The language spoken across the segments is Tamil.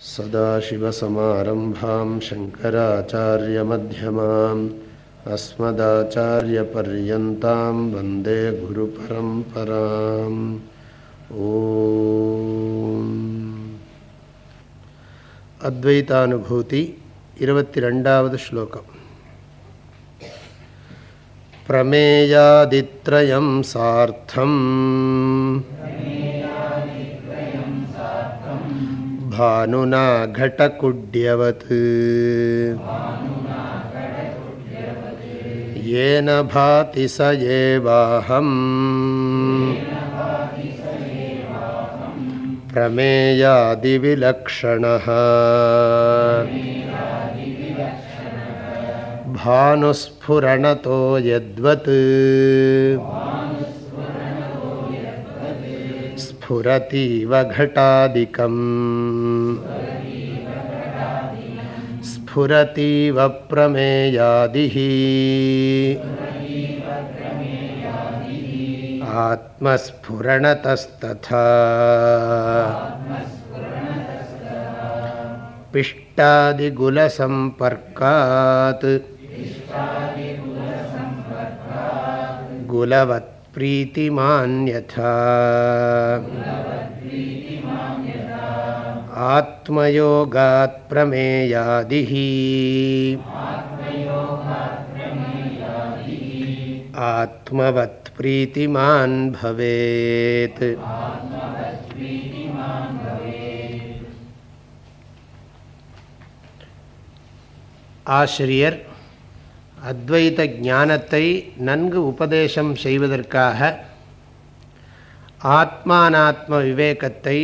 सदाशिवसमारम्भां शङ्कराचार्यमध्यमाम् अस्मदाचार्यपर्यन्तां वंदे गुरुपरम्पराम् ॐ। अद्वैतानुभूति इरवतिरण्डावद् श्लोकम्। प्रमेयादित्रयं सार्थम्। भानुना घटकुड्यवत्। येन भाति स एवाहम् प्रमेयादिविलक्षणः। भानुस्फुरणतो यद्वत्। स्फुरतीव घटादिकम्। स्फुरतीव प्रमेयादिः। आत्मस्फुरणतस्तथा। पिष्टादिगुलसम्पर्कात्। गुलवत्प्रीतिमान्यथा। आत्मयोगात् प्रमेयादिः आत्मवत्प्रीतिमान् भवेत् ஆசிரியர் அத்வைத ஞானத்தை நன்கு உபதேசம் செய்வதற்காக ஆத்மானாத்ம விவேகத்தை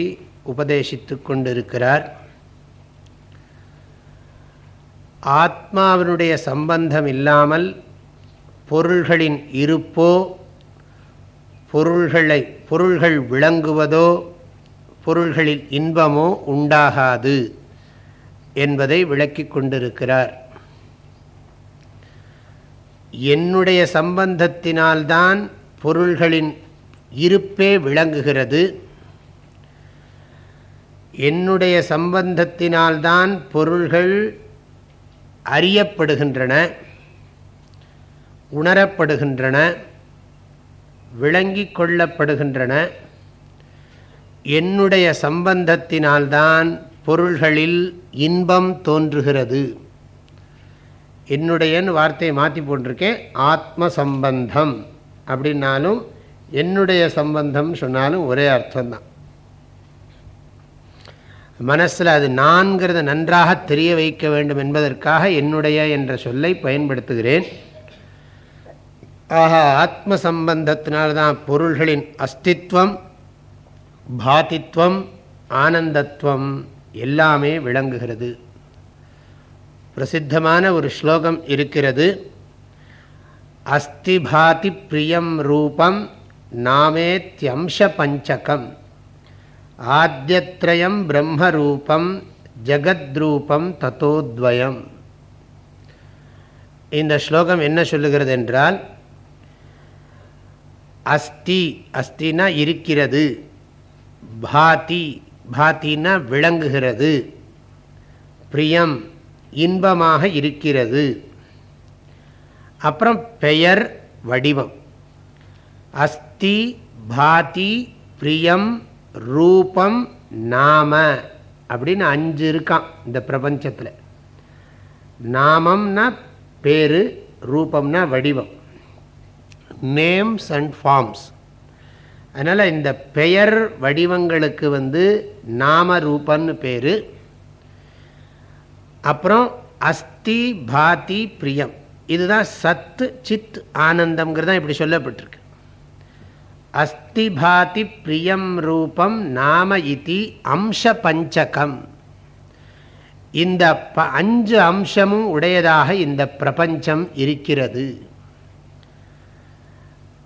உபதேசித்து கொண்டிருக்கிறார் ஆத்மாவினுடைய சம்பந்தம் இல்லாமல் பொருள்களின் இருப்போ பொருள்களை பொருள்கள் விளங்குவதோ பொருள்களில் இன்பமோ உண்டாகாது என்பதை விளக்கி கொண்டிருக்கிறார். என்னுடைய சம்பந்தத்தினால்தான் பொருள்களின் இருப்பே விளங்குகிறது. என்னுடைய சம்பந்தத்தினால்தான் பொருள்கள் அறியப்படுகின்றன உணரப்படுகின்றன விளங்கி கொள்ளப்படுகின்றன. என்னுடைய சம்பந்தத்தினால்தான் பொருள்களில் இன்பம் தோன்றுகிறது. என்னுடையன்னு வார்த்தையை மாற்றி போட்டிருக்கேன். ஆத்ம சம்பந்தம் அப்படின்னாலும் என்னுடைய சம்பந்தம் சொன்னாலும் ஒரே அர்த்தம்தான். மனசில் அது நான்கிறத நன்றாக தெரிய வைக்க வேண்டும் என்பதற்காக என்னுடைய என்ற சொல்லை பயன்படுத்துகிறேன். ஆக ஆத்ம சம்பந்தத்தினால்தான் பொருள்களின் அஸ்தித்வம் பாதித்வம் ஆனந்தத்துவம் எல்லாமே விளங்குகிறது. பிரசித்தமான ஒரு ஸ்லோகம் இருக்கிறது அஸ்திபாதி பிரியம் ரூபம் நாமேத்யம்ச பஞ்சகம். ஆத்தியத்ரயம் பிரம்மரூபம் ஜகத்ரூபம் தத்தோத்வயம். இந்த ஸ்லோகம் என்ன சொல்லுகிறது என்றால் அஸ்தி அஸ்தினா இருக்கிறது பாதி பாத்தினா விளங்குகிறது பிரியம் இன்பமாக இருக்கிறது. அப்புறம் பெயர் வடிவம். அஸ்தி பாதி பிரியம் ரூபம் நாம அப்படின்னு அஞ்சு இருக்கான் இந்த பிரபஞ்சத்தில். நாமம்னா பேரு ரூபம்னா வடிவம். நேம்ஸ் அண்ட் ஃபார்ம்ஸ் அதனால் இந்த பெயர் வடிவங்களுக்கு வந்து நாம ரூபன்னு பேர். அப்புறம் அஸ்தி பாதி பிரியம். இதுதான் சத்து சித் ஆனந்தம்ங்கிறது தான் இப்படி சொல்லப்பட்டிருக்கு. அஸ்தி பாதி பிரியம் ரூபம் நாம இது அம்ச பஞ்சகம் இந்த ப அஞ்சு அம்சமும் உடையதாக இந்த பிரபஞ்சம் இருக்கிறது.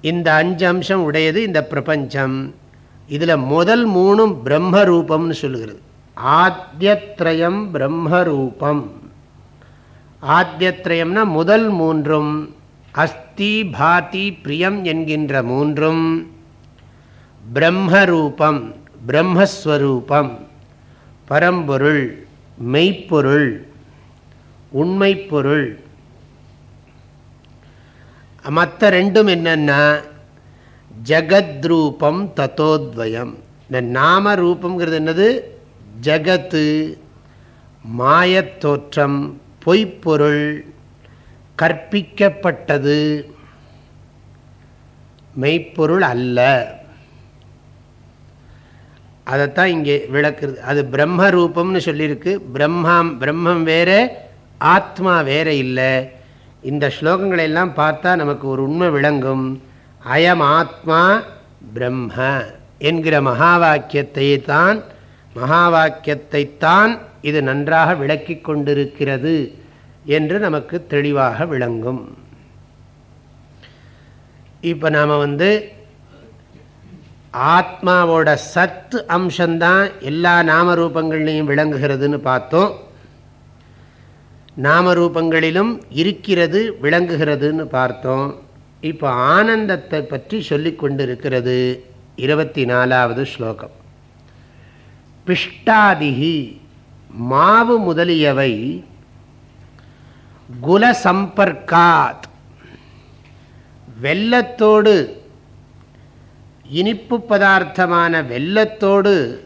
இந்த அஞ்சு அம்சம் உடையது இந்த பிரபஞ்சம். இதில் முதல் மூணும் பிரம்ம ரூபம்னு சொல்லுகிறது. ஆத்தியத்ரயம் பிரம்மரூபம். ஆத்தியத்ரயம்னா முதல் மூன்றும் அஸ்தி பாதி பிரியம் என்கின்ற மூன்றும் பிரம்மரூபம் பிரம்மஸ்வரூபம் பரம்பொருள் மெய்ப்பொருள் உண்மைப்பொருள். மற்ற ரெண்டும் என்னென்னா ஜகத்ரூபம் தத்தோத்வயம். இந்த நாம ரூபங்கிறது என்னது? ஜகத்து மாயத்தோற்றம் பொய்ப்பொருள் கற்பிக்கப்பட்டது. மெய்ப்பொருள் அல்ல. அதைத்தான் இங்கே விளக்குறது. அது பிரம்ம ரூபம்னு சொல்லியிருக்கு. பிரம்மாம் பிரம்மம் வேற ஆத்மா வேற இல்லை. இந்த ஸ்லோகங்களை எல்லாம் பார்த்தா நமக்கு ஒரு உண்மை விளங்கும். அயம் ஆத்மா பிரம்ம என்கிற மகா வாக்கியத்தை தான் மகா வாக்கியத்தை தான் இது நன்றாக விளக்கி கொண்டிருக்கிறது என்று நமக்கு தெளிவாக விளங்கும். இப்போ நாம் வந்து ஆத்மாவோட சத்து அம்சம்தான் எல்லா நாமரூபங்கள்லையும் விளங்குகிறதுன்னு பார்த்தோம். நாமரூபங்களிலும் இருக்கிறது விளங்குகிறதுன்னு பார்த்தோம். இப்போ ஆனந்தத்தை பற்றி சொல்லி கொண்டிருக்கிறது இருபத்தி நாலாவது ஸ்லோகம். பிஷ்டாதிகி மாவு முதலியவை குல சம்பர்க்காத் வெள்ளத்தோடு இனிப்பு பதார்த்தமான வெள்ளத்தோடு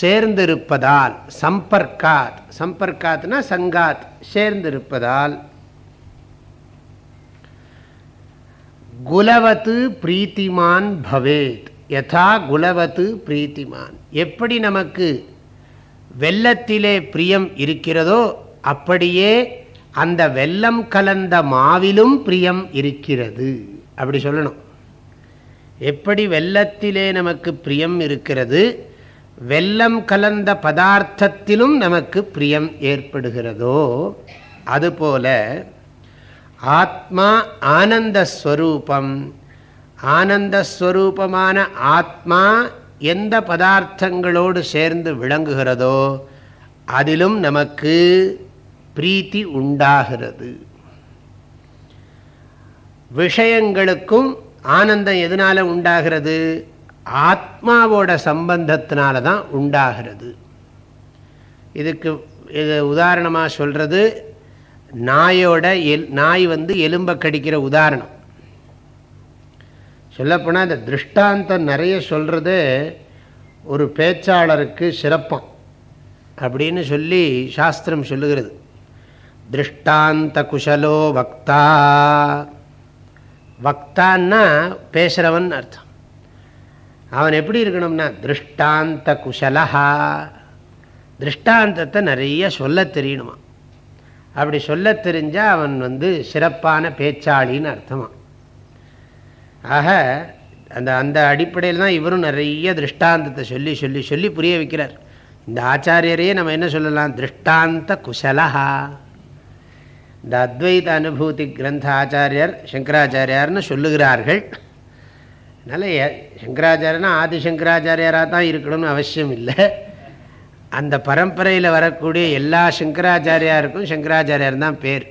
சேர்ந்திருப்பதால் சம்பர்க்காத் சம்பர்க்காத்னா சங்காத் சேர்ந்திருப்பதால் குலவத்து பிரீத்திமான் பவேத் யதா குலவத்து பிரீத்திமான். எப்படி நமக்கு வெள்ளத்திலே பிரியம் இருக்கிறதோ அப்படியே அந்த வெள்ளம் கலந்த மாவிலும் பிரியம் இருக்கிறது. அப்படி சொல்லணும். எப்படி வெள்ளத்திலே நமக்கு பிரியம் இருக்கிறது? வெள்ளம் கலந்த பதார்த்தத்திலும் நமக்கு பிரியம் ஏற்படுகிறதோ? அதுபோல ஆத்மா ஆனந்தஸ்வரூபம் ஆனந்தஸ்வரூபமான ஆத்மா எந்த பதார்த்தங்களோடு சேர்ந்து விளங்குகிறதோ அதிலும் நமக்கு பிரீத்தி உண்டாகிறது. விஷயங்களுக்கும் ஆனந்தம் எதனால் உண்டாகிறது? ஆத்மாவோட சம்பந்தத்தினால தான் உண்டாகிறது. இதுக்கு இது உதாரணமாக சொல்கிறது நாயோட எல் நாய் வந்து எலும்பை கடிக்கிற உதாரணம். சொல்லப்போனால் இந்த திருஷ்டாந்தம் நிறைய சொல்கிறது ஒரு பேச்சாளருக்கு சிறப்பம் அப்படின்னு சொல்லி சாஸ்திரம் சொல்லுகிறது. திருஷ்டாந்த குஷலோ வக்தா வக்தான்னா பேசுகிறவன் அர்த்தம். அவன் எப்படி இருக்கணும்னா திருஷ்டாந்த குஷலஹா திருஷ்டாந்தத்தை நிறைய சொல்ல தெரியணுமா? அப்படி சொல்ல தெரிஞ்சால் அவன் வந்து சிறப்பான பேச்சாளின்னு அர்த்தமா? ஆக அந்த அந்த அடிப்படையில் தான் இவரும் நிறைய திருஷ்டாந்தத்தை சொல்லி சொல்லி சொல்லி புரிய வைக்கிறார். இந்த ஆச்சாரியரையே நம்ம என்ன சொல்லலாம்? திருஷ்டாந்த குஷலஹா இந்த அத்வைத அனுபூதி கிரந்த ஆச்சாரியர் சங்கராச்சாரியார்னு சொல்லுகிறார்கள். அதனால் சங்கராச்சாரியனா ஆதி சங்கராச்சாரியாராக தான் இருக்கணும்னு அவசியம் இல்லை. அந்த பரம்பரையில் வரக்கூடிய எல்லா சங்கராச்சாரியாருக்கும் சங்கராச்சாரியார் தான் பேர்.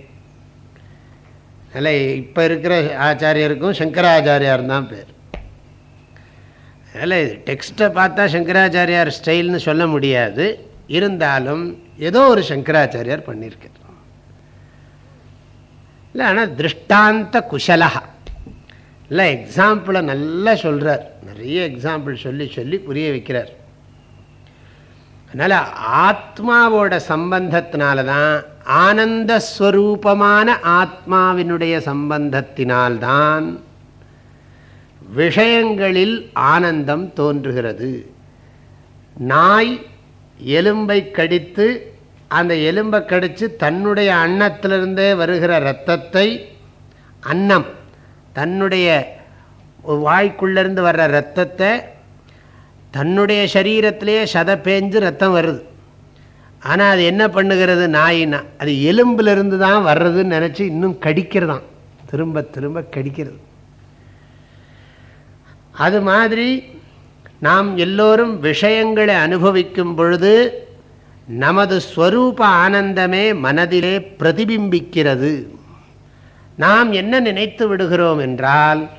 அதனால் இப்போ இருக்கிற ஆச்சாரியருக்கும் சங்கராச்சாரியார் தான் பேர். அதனால் டெக்ஸ்ட்டை பார்த்தா சங்கராச்சாரியார் ஸ்டைல்னு சொல்ல முடியாது. இருந்தாலும் ஏதோ ஒரு சங்கராச்சாரியார் பண்ணியிருக்கார் இல்லை ஆனால் திருஷ்டாந்த குஷலகா இல்லை எக்ஸாம்பிளை நல்லா சொல்கிறார் நிறைய எக்ஸாம்பிள் சொல்லி சொல்லி புரிய வைக்கிறார். அதனால் ஆத்மாவோட சம்பந்தத்தினால தான் ஆனந்தஸ்வரூபமான ஆத்மாவினுடைய சம்பந்தத்தினால்தான் விஷயங்களில் ஆனந்தம் தோன்றுகிறது. நாய் எலும்பை கடித்து அந்த எலும்பை கடித்து தன்னுடைய அன்னத்திலிருந்தே வருகிற இரத்தத்தை அன்னம் தன்னுடைய வாய்க்குள்ளேருந்து வர்ற ரத்தத்தை தன்னுடைய சரீரத்திலேயே சத பேஞ்சு ரத்தம் வருது. ஆனால் அது என்ன பண்ணுகிறது நாயின்னா அது எலும்பிலிருந்து தான் வர்றதுன்னு நினச்சி இன்னும் கடிக்கிறதான். திரும்ப திரும்ப கடிக்கிறது. அது மாதிரி நாம் எல்லோரும் விஷயங்களை அனுபவிக்கும் பொழுது நமது ஸ்வரூப ஆனந்தமே மனதிலே பிரதிபிம்பிக்கிறது. நாம் என்ன நினைத்து விடுகிறோம் என்றால்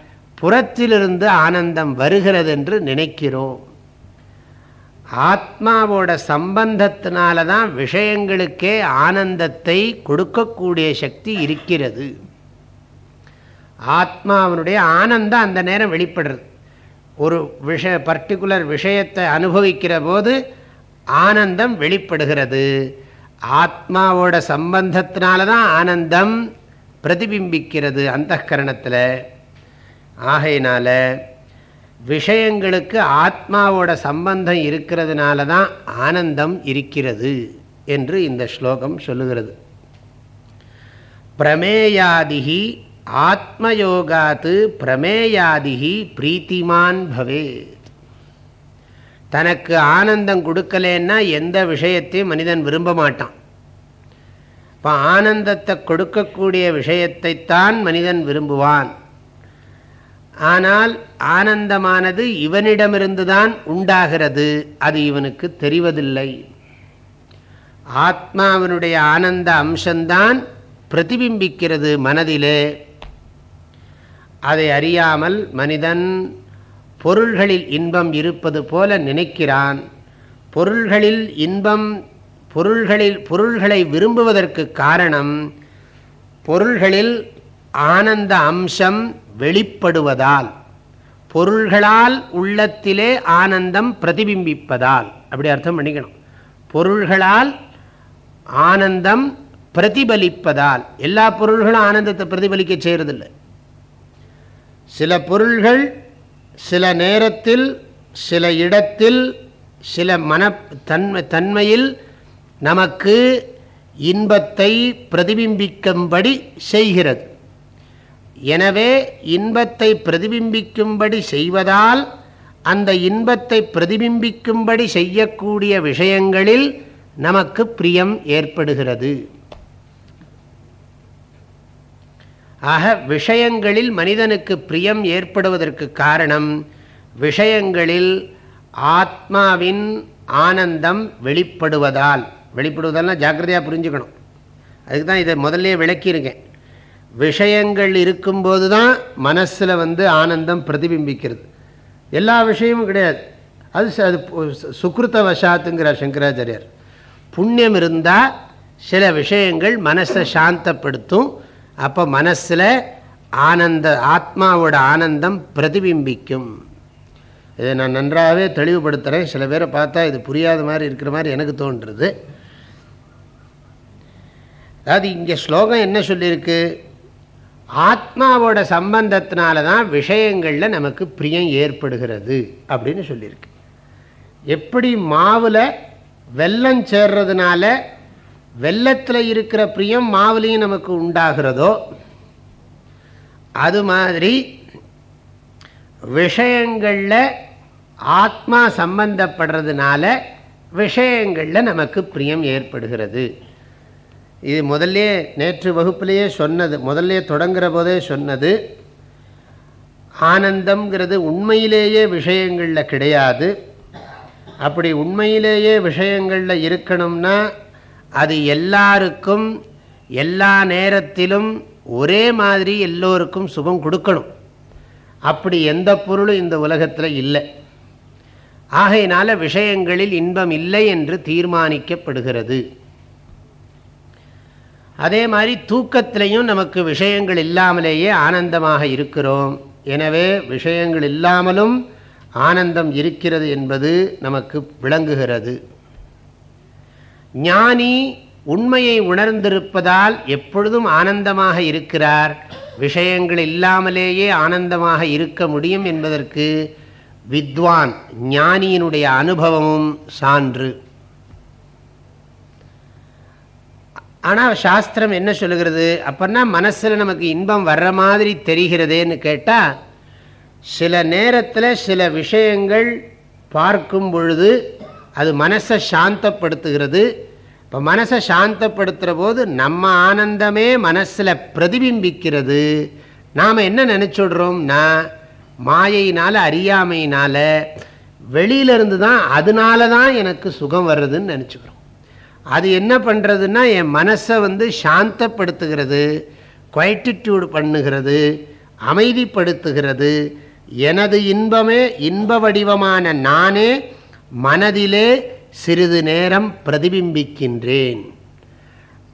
புறத்திலிருந்து ஆனந்தம் வருகிறது என்று நினைக்கிறோம். ஆத்மாவோட சம்பந்தத்தினால தான் விஷயங்களுக்கே ஆனந்தத்தை கொடுக்கக்கூடிய சக்தி இருக்கிறது. ஆத்மாவனுடைய ஆனந்தம் அந்த நேரம் வெளிப்படுறது. ஒரு விஷய பர்டிகுலர் விஷயத்தை அனுபவிக்கிற போது ஆனந்தம் வெளிப்படுகிறது. ஆத்மாவோட சம்பந்தத்தினால தான் ஆனந்தம் பிரதிபிம்பிக்கிறது அந்த கரணத்தில் ஆகையினால விஷயங்களுக்கு ஆத்மாவோட சம்பந்தம் இருக்கிறதுனால தான் ஆனந்தம் இருக்கிறது என்று இந்த ஸ்லோகம் சொல்லுகிறது. பிரமேயாதிகி ஆத்மயோகாத்து பிரமேயாதிகி பிரீத்திமான் பவே. தனக்கு ஆனந்தம் கொடுக்கலன்னா எந்த விஷயத்தையும் மனிதன் விரும்ப மாட்டான். இப்போ ஆனந்தத்தை கொடுக்கக்கூடிய விஷயத்தைத்தான் மனிதன் விரும்புவான். ஆனால் ஆனந்தமானது இவனிடமிருந்து தான் உண்டாகிறது. அது இவனுக்கு தெரிவதில்லை. ஆத்மாவினுடைய ஆனந்த அம்சம்தான் பிரதிபிம்பிக்கிறது மனதிலே. அதை அறியாமல் மனிதன் பொருள்களில் இன்பம் இருப்பது போல நினைக்கிறான். பொருள்களில் இன்பம் பொருள்களில் பொருள்களை விரும்புவதற்கு காரணம் பொருள்களில் ஆனந்த அம்சம் வெளிப்படுவதால் பொருள்களால் உள்ளத்திலே ஆனந்தம் பிரதிபிம்பிப்பதால் அப்படி அர்த்தம் பண்ணிக்கணும். பொருள்களால் ஆனந்தம் பிரதிபலிப்பதால் எல்லா பொருள்களும் ஆனந்தத்தை பிரதிபலிக்க செய்கிறதில்லை சில பொருள்கள் சில நேரத்தில் சில இடத்தில் சில மன தன்மை தன்மையில் நமக்கு இன்பத்தை பிரதிபிம்பிக்கும்படி செய்கிறது. எனவே இன்பத்தை பிரதிபிம்பிக்கும்படி செய்வதால் அந்த இன்பத்தை பிரதிபிம்பிக்கும்படி செய்யக்கூடிய விஷயங்களில் நமக்கு பிரியம் ஏற்படுகிறது. ஆக விஷயங்களில் மனிதனுக்கு பிரியம் ஏற்படுவதற்கு காரணம் விஷயங்களில் ஆத்மாவின் ஆனந்தம் வெளிப்படுவதால். வெளிப்படுவதால்னா ஜாக்கிரதையாக புரிஞ்சுக்கணும். அதுக்கு தான் இதை முதல்ல விளக்கியிருக்கேன். விஷயங்கள் இருக்கும்போது தான் மனசில் வந்து ஆனந்தம் பிரதிபிம்பிக்கிறது. எல்லா விஷயமும் கிடையாது. அது அது சுக்ருத்த வசாத்துங்கிறார் சங்கராச்சாரியர். புண்ணியம் இருந்தால் சில விஷயங்கள் மனசை சாந்தப்படுத்தும் அப்போ மனசில் ஆனந்த ஆத்மாவோட ஆனந்தம் பிரதிபிம்பிக்கும். இதை நான் நன்றாகவே தெளிவுபடுத்துகிறேன் சில பேரை பார்த்தா இது புரியாத மாதிரி இருக்கிற மாதிரி எனக்கு தோன்றுறது அதாவது இங்கே ஸ்லோகம் என்ன சொல்லியிருக்கு? ஆத்மாவோட சம்பந்தத்தினால தான் விஷயங்களில் நமக்கு பிரியம் ஏற்படுகிறது அப்படின்னு சொல்லியிருக்கு. எப்படி மாவில் வெள்ளம் சேர்றதுனால வெள்ளத்தில் இருக்கிற பிரியம் மாவுலையும் நமக்கு உண்டாகிறதோ அது மாதிரி விஷயங்களில் ஆத்மா சம்பந்தப்படுறதுனால விஷயங்களில் நமக்கு பிரியம் ஏற்படுகிறது. இது முதல்ல நேற்று வகுப்பிலேயே சொன்னது முதல்ல தொடங்குற போதே சொன்னது ஆனந்தம்ங்கிறது உண்மையிலேயே விஷயங்களில் கிடையாது. அப்படி உண்மையிலேயே விஷயங்களில் இருக்கணும்னா அது எல்லாருக்கும் எல்லா நேரத்திலும் ஒரே மாதிரி எல்லோருக்கும் சுகம் கொடுக்கணும். அப்படி எந்த பொருளும் இந்த உலகத்தில் இல்லை. ஆகையினால விஷயங்களில் இன்பம் இல்லை என்று தீர்மானிக்கப்படுகிறது. அதே மாதிரி தூக்கத்திலையும் நமக்கு விஷயங்கள் இல்லாமலேயே ஆனந்தமாக இருக்கிறோம். எனவே விஷயங்கள் இல்லாமலும் ஆனந்தம் இருக்கிறது என்பது நமக்கு விளங்குகிறது. ஞானி உண்மையை உணர்ந்திருப்பதால் எப்பொழுதும் ஆனந்தமாக இருக்கிறார். விஷயங்கள் இல்லாமலேயே ஆனந்தமாக இருக்க முடியும் என்பதற்கு வித்வான் ஞானியினுடைய அனுபவமும் சான்று. ஆனால் சாஸ்திரம் என்ன சொல்லுகிறது? அப்படின்னா மனசில் நமக்கு இன்பம் வர்ற மாதிரி தெரிகிறதேன்னு கேட்டால் சில நேரத்தில் சில விஷயங்கள் பார்க்கும் பொழுது அது மனசை சாந்தப்படுத்துகிறது. இப்போ மனசை சாந்தப்படுத்துகிற போது நம்ம ஆனந்தமே மனசில் பிரதிபிம்பிக்கிறது. நாம் என்ன நினச்சிடுறோம்னா மாயையினால் அறியாமையினால் வெளியிலிருந்து தான் அதனால தான் எனக்கு சுகம் வர்றதுன்னு நினச்சிக்கிறோம். அது என்ன பண்ணுறதுன்னா என் மனசை வந்து சாந்தப்படுத்துகிறது குவைட்டிடியூடு பண்ணுகிறது அமைதிப்படுத்துகிறது. எனது இன்பமே இன்ப வடிவமான நானே மனதிலே சிறிது நேரம் பிரதிபிம்பிக்கின்றேன்.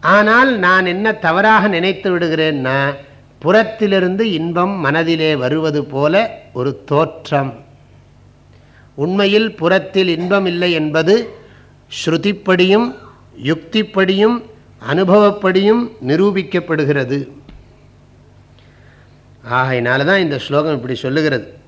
ஆனால் நான் என்ன தவறாக நினைத்து விடுகிறேன்னா புறத்திலிருந்து இன்பம் மனதிலே வருவது போல ஒரு தோற்றம். உண்மையில் புறத்தில் இன்பம் இல்லை என்பது ஸ்ருதிப்படியும் யுக்திப்படியும் அனுபவப்படியும் நிரூபிக்கப்படுகிறது. ஆகையினால தான் இந்த ஸ்லோகம் இப்படி சொல்லுகிறது.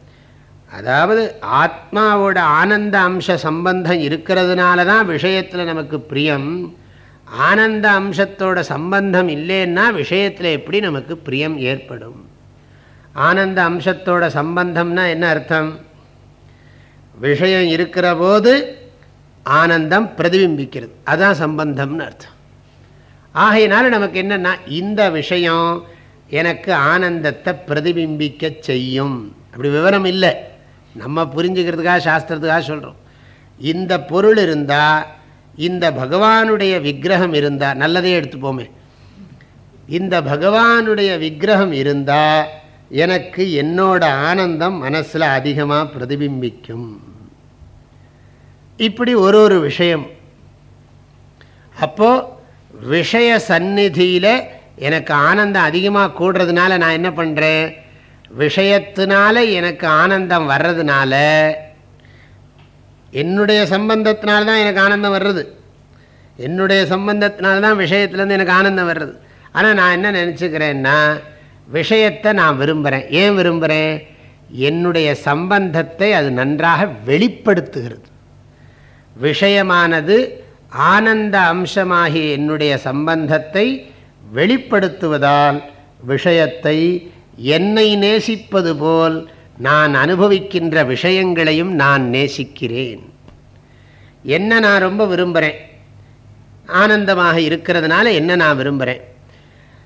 அதாவது ஆத்மாவோட ஆனந்த அம்ச சம்பந்தம் இருக்கிறதுனால தான் விஷயத்தில் நமக்கு பிரியம். ஆனந்த அம்சத்தோட சம்பந்தம் இல்லைன்னா விஷயத்தில் எப்படி நமக்கு பிரியம் ஏற்படும்? ஆனந்த அம்சத்தோட சம்பந்தம்னா என்ன அர்த்தம்? விஷயம் இருக்கிற போது ஆனந்தம் பிரதிபிம்பிக்கிறது. அதுதான் சம்பந்தம்னு அர்த்தம். ஆகையினால நமக்கு என்னென்னா இந்த விஷயம் எனக்கு ஆனந்தத்தை பிரதிபிம்பிக்க செய்யும். அப்படி விவரம் இல்லை. நம்ம புரிஞ்சுக்கிறதுக்காக சாஸ்திரத்துக்காக சொல்கிறோம் இந்த பொருள் இருந்தால் இந்த பகவானுடைய விக்கிரகம் இருந்தால் நல்லதே எடுத்துப்போமே. இந்த பகவானுடைய விக்கிரகம் இருந்தால் எனக்கு என்னோட ஆனந்தம் மனசில் அதிகமாக பிரதிபிம்பிக்கும். இப்படி ஒரு ஒரு விஷயம். அப்போது விஷய சந்நிதியில் எனக்கு ஆனந்தம் அதிகமாக கூடுறதுனால நான் என்ன பண்ணுறேன் விஷயத்தினால எனக்கு ஆனந்தம் வர்றதுனால என்னுடைய சம்பந்தத்தினால்தான் எனக்கு ஆனந்தம் வர்றது. என்னுடைய சம்பந்தத்தினால்தான் விஷயத்துலேருந்து எனக்கு ஆனந்தம் வர்றது. ஆனால் நான் என்ன நினச்சிக்கிறேன்னா விஷயத்தை நான் விரும்புகிறேன் ஏன் விரும்புகிறேன் என்னுடைய சம்பந்தத்தை அது நன்றாக வெளிப்படுத்துகிறது. விஷயமானது ஆனந்த அம்சமாகிய என்னுடைய சம்பந்தத்தை வெளிப்படுத்துவதால் விஷயத்தை என்னை நேசிப்பது போல் நான் அனுபவிக்கின்ற விஷயங்களையும் நான் நேசிக்கிறேன். என்ன நான் ரொம்ப விரும்புகிறேன் ஆனந்தமாக இருக்கிறதுனால என்ன நான் விரும்புகிறேன்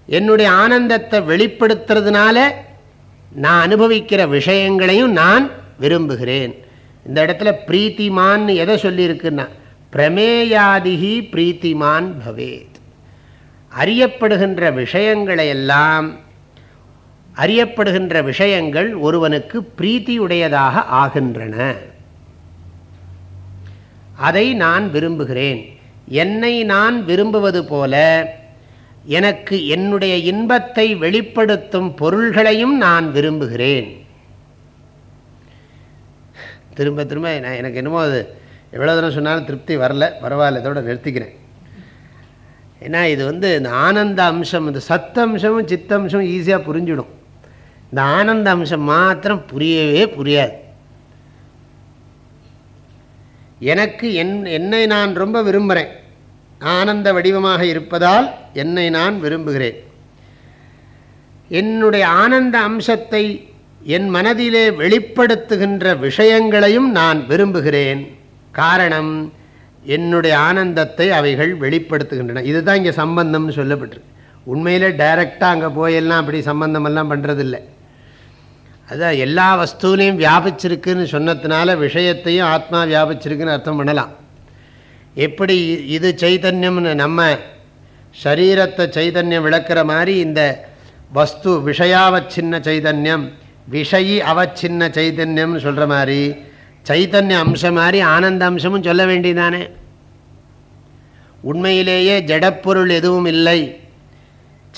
என்னுடைய ஆனந்தத்தை வெளிப்படுத்துறதுனால நான் அனுபவிக்கிற விஷயங்களையும் நான் விரும்புகிறேன். இந்த இடத்துல பிரீத்திமான்னு எதை சொல்லியிருக்குன்னா பிரமேயாதிகி பிரீத்திமான் பவேத். அறியப்படுகின்ற விஷயங்களை எல்லாம் அறியப்படுகின்ற விஷயங்கள் ஒருவனுக்கு பிரீத்தியுடையதாக ஆகின்றன. அதை நான் விரும்புகிறேன். என்னை நான் விரும்புவது போல எனக்கு என்னுடைய இன்பத்தை வெளிப்படுத்தும் பொருள்களையும் நான் விரும்புகிறேன். திரும்ப திரும்ப நான் எனக்கு என்னமோ அது எவ்வளோ தூரம் சொன்னாலும் திருப்தி வரல பரவாயில்ல இதோட நிறுத்திக்கிறேன். ஏன்னா இது வந்து இந்த ஆனந்த அம்சம் இந்த சத்த அம்சமும் சித்த அம்சமும் ஈஸியாக புரிஞ்சிடும். இந்த ஆனந்த அம்சம் மாத்திரம் புரியவே புரியாது. எனக்கு என் என்னை நான் ரொம்ப விரும்புகிறேன். ஆனந்த வடிவமாக இருப்பதால் என்னை நான் விரும்புகிறேன். என்னுடைய ஆனந்த அம்சத்தை என் மனதிலே வெளிப்படுத்துகின்ற விஷயங்களையும் நான் விரும்புகிறேன். காரணம் என்னுடைய ஆனந்தத்தை அவைகள் வெளிப்படுத்துகின்றன. இதுதான் இங்கே சம்பந்தம்னு சொல்லப்பட்டிருக்கு. உண்மையிலே டைரெக்டாக அங்கே போயெல்லாம் அப்படி சம்பந்தமெல்லாம் பண்ணுறதில்லை அதான் எல்லா வஸ்துவிலையும் வியாபிச்சிருக்குன்னு சொன்னதுனால விஷயத்தையும் ஆத்மா வியாபிச்சிருக்குன்னு அர்த்தம் பண்ணலாம். எப்படி இது சைதன்யம்னு நம்ம சரீரத்தை சைதன்யம் விளக்குற மாதிரி இந்த வஸ்து விஷயாவச்சின்ன சைதன்யம் விஷயி அவச்சின்ன சைதன்யம்னு சொல்கிற மாதிரி சைத்தன்ய அம்சம் மாதிரி ஆனந்த அம்சமும் சொல்ல வேண்டியதானே உண்மையிலேயே ஜடப்பொருள் எதுவும் இல்லை.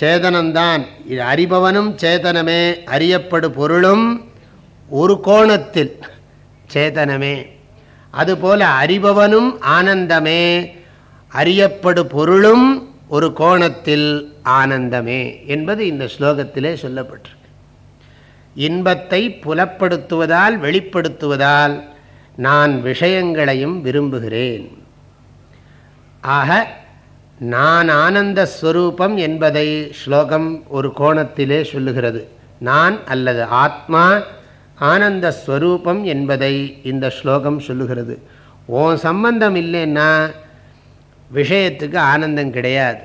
சேதனம்தான் அறிபவனும் சேதனமே அறியப்படு பொருளும் ஒரு கோணத்தில் சேதனமே. அதுபோல அறிபவனும் ஆனந்தமே அறியப்படு பொருளும் ஒரு கோணத்தில் ஆனந்தமே என்பது இந்த ஸ்லோகத்திலே சொல்லப்பட்டிருக்கு. இன்பத்தை புலப்படுத்துவதால் வெளிப்படுத்துவதால் நான் விஷயங்களையும் விரும்புகிறேன். ஆக நான் ஆனந்த ஸ்வரூபம் என்பதை ஸ்லோகம் ஒரு கோணத்திலே சொல்லுகிறது. நான் அல்லது ஆத்மா ஆனந்த ஸ்வரூபம் என்பதை இந்த ஸ்லோகம் சொல்லுகிறது. ஓன் சம்பந்தம் இல்லைன்னா விஷயத்துக்கு ஆனந்தம் கிடையாது.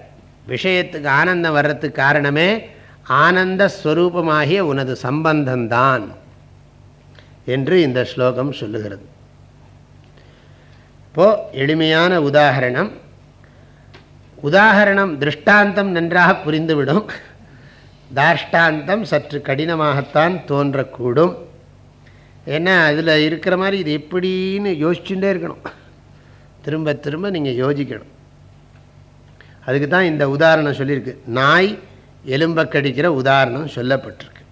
விஷயத்துக்கு ஆனந்தம் வர்றதுக்கு காரணமே ஆனந்த ஸ்வரூபமாகிய உனது சம்பந்தம்தான் என்று இந்த ஸ்லோகம் சொல்லுகிறது. இப்போது எளிமையான உதாகரணம் உதாகரணம் திருஷ்டாந்தம் நன்றாக புரிந்துவிடும். தாஷ்டாந்தம் சற்று கடினமாகத்தான் தோன்றக்கூடும். ஏன்னா அதில் இருக்கிற மாதிரி இது எப்படின்னு யோசிச்சுட்டே இருக்கணும். திரும்ப திரும்ப நீங்கள் யோசிக்கணும். அதுக்கு தான் இந்த உதாரணம் சொல்லியிருக்கு. நாய் எலும்பை கடிக்கிற உதாரணம் சொல்லப்பட்டிருக்கு.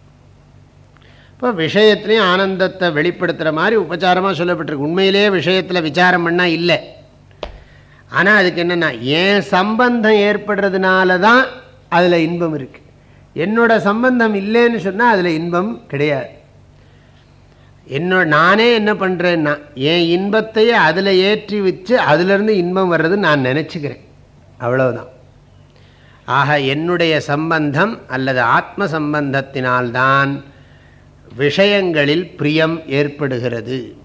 இப்போ விஷயத்துலேயும் ஆனந்தத்தை வெளிப்படுத்துகிற மாதிரி உபச்சாரமாக சொல்லப்பட்டிருக்கு. உண்மையிலேயே விஷயத்தில் விசாரம் பண்ணால் இல்லை. ஆனால் அதுக்கு என்னென்னா என் சம்பந்தம் ஏற்படுறதுனால தான் அதில் இன்பம் இருக்குது என்னோட சம்பந்தம் இல்லைன்னு சொன்னால் அதில் இன்பம் கிடையாது. என்னோட நானே என்ன பண்ணுறேன்னா என் இன்பத்தையே அதில் ஏற்றி வச்சு அதிலிருந்து இன்பம் வர்றது நான் நினச்சிக்கிறேன். அவ்வளவுதான். ஆக என்னுடைய சம்பந்தம் அல்லது ஆத்ம சம்பந்தத்தினால்தான் விஷயங்களில் பிரியம் ஏற்படுகிறது.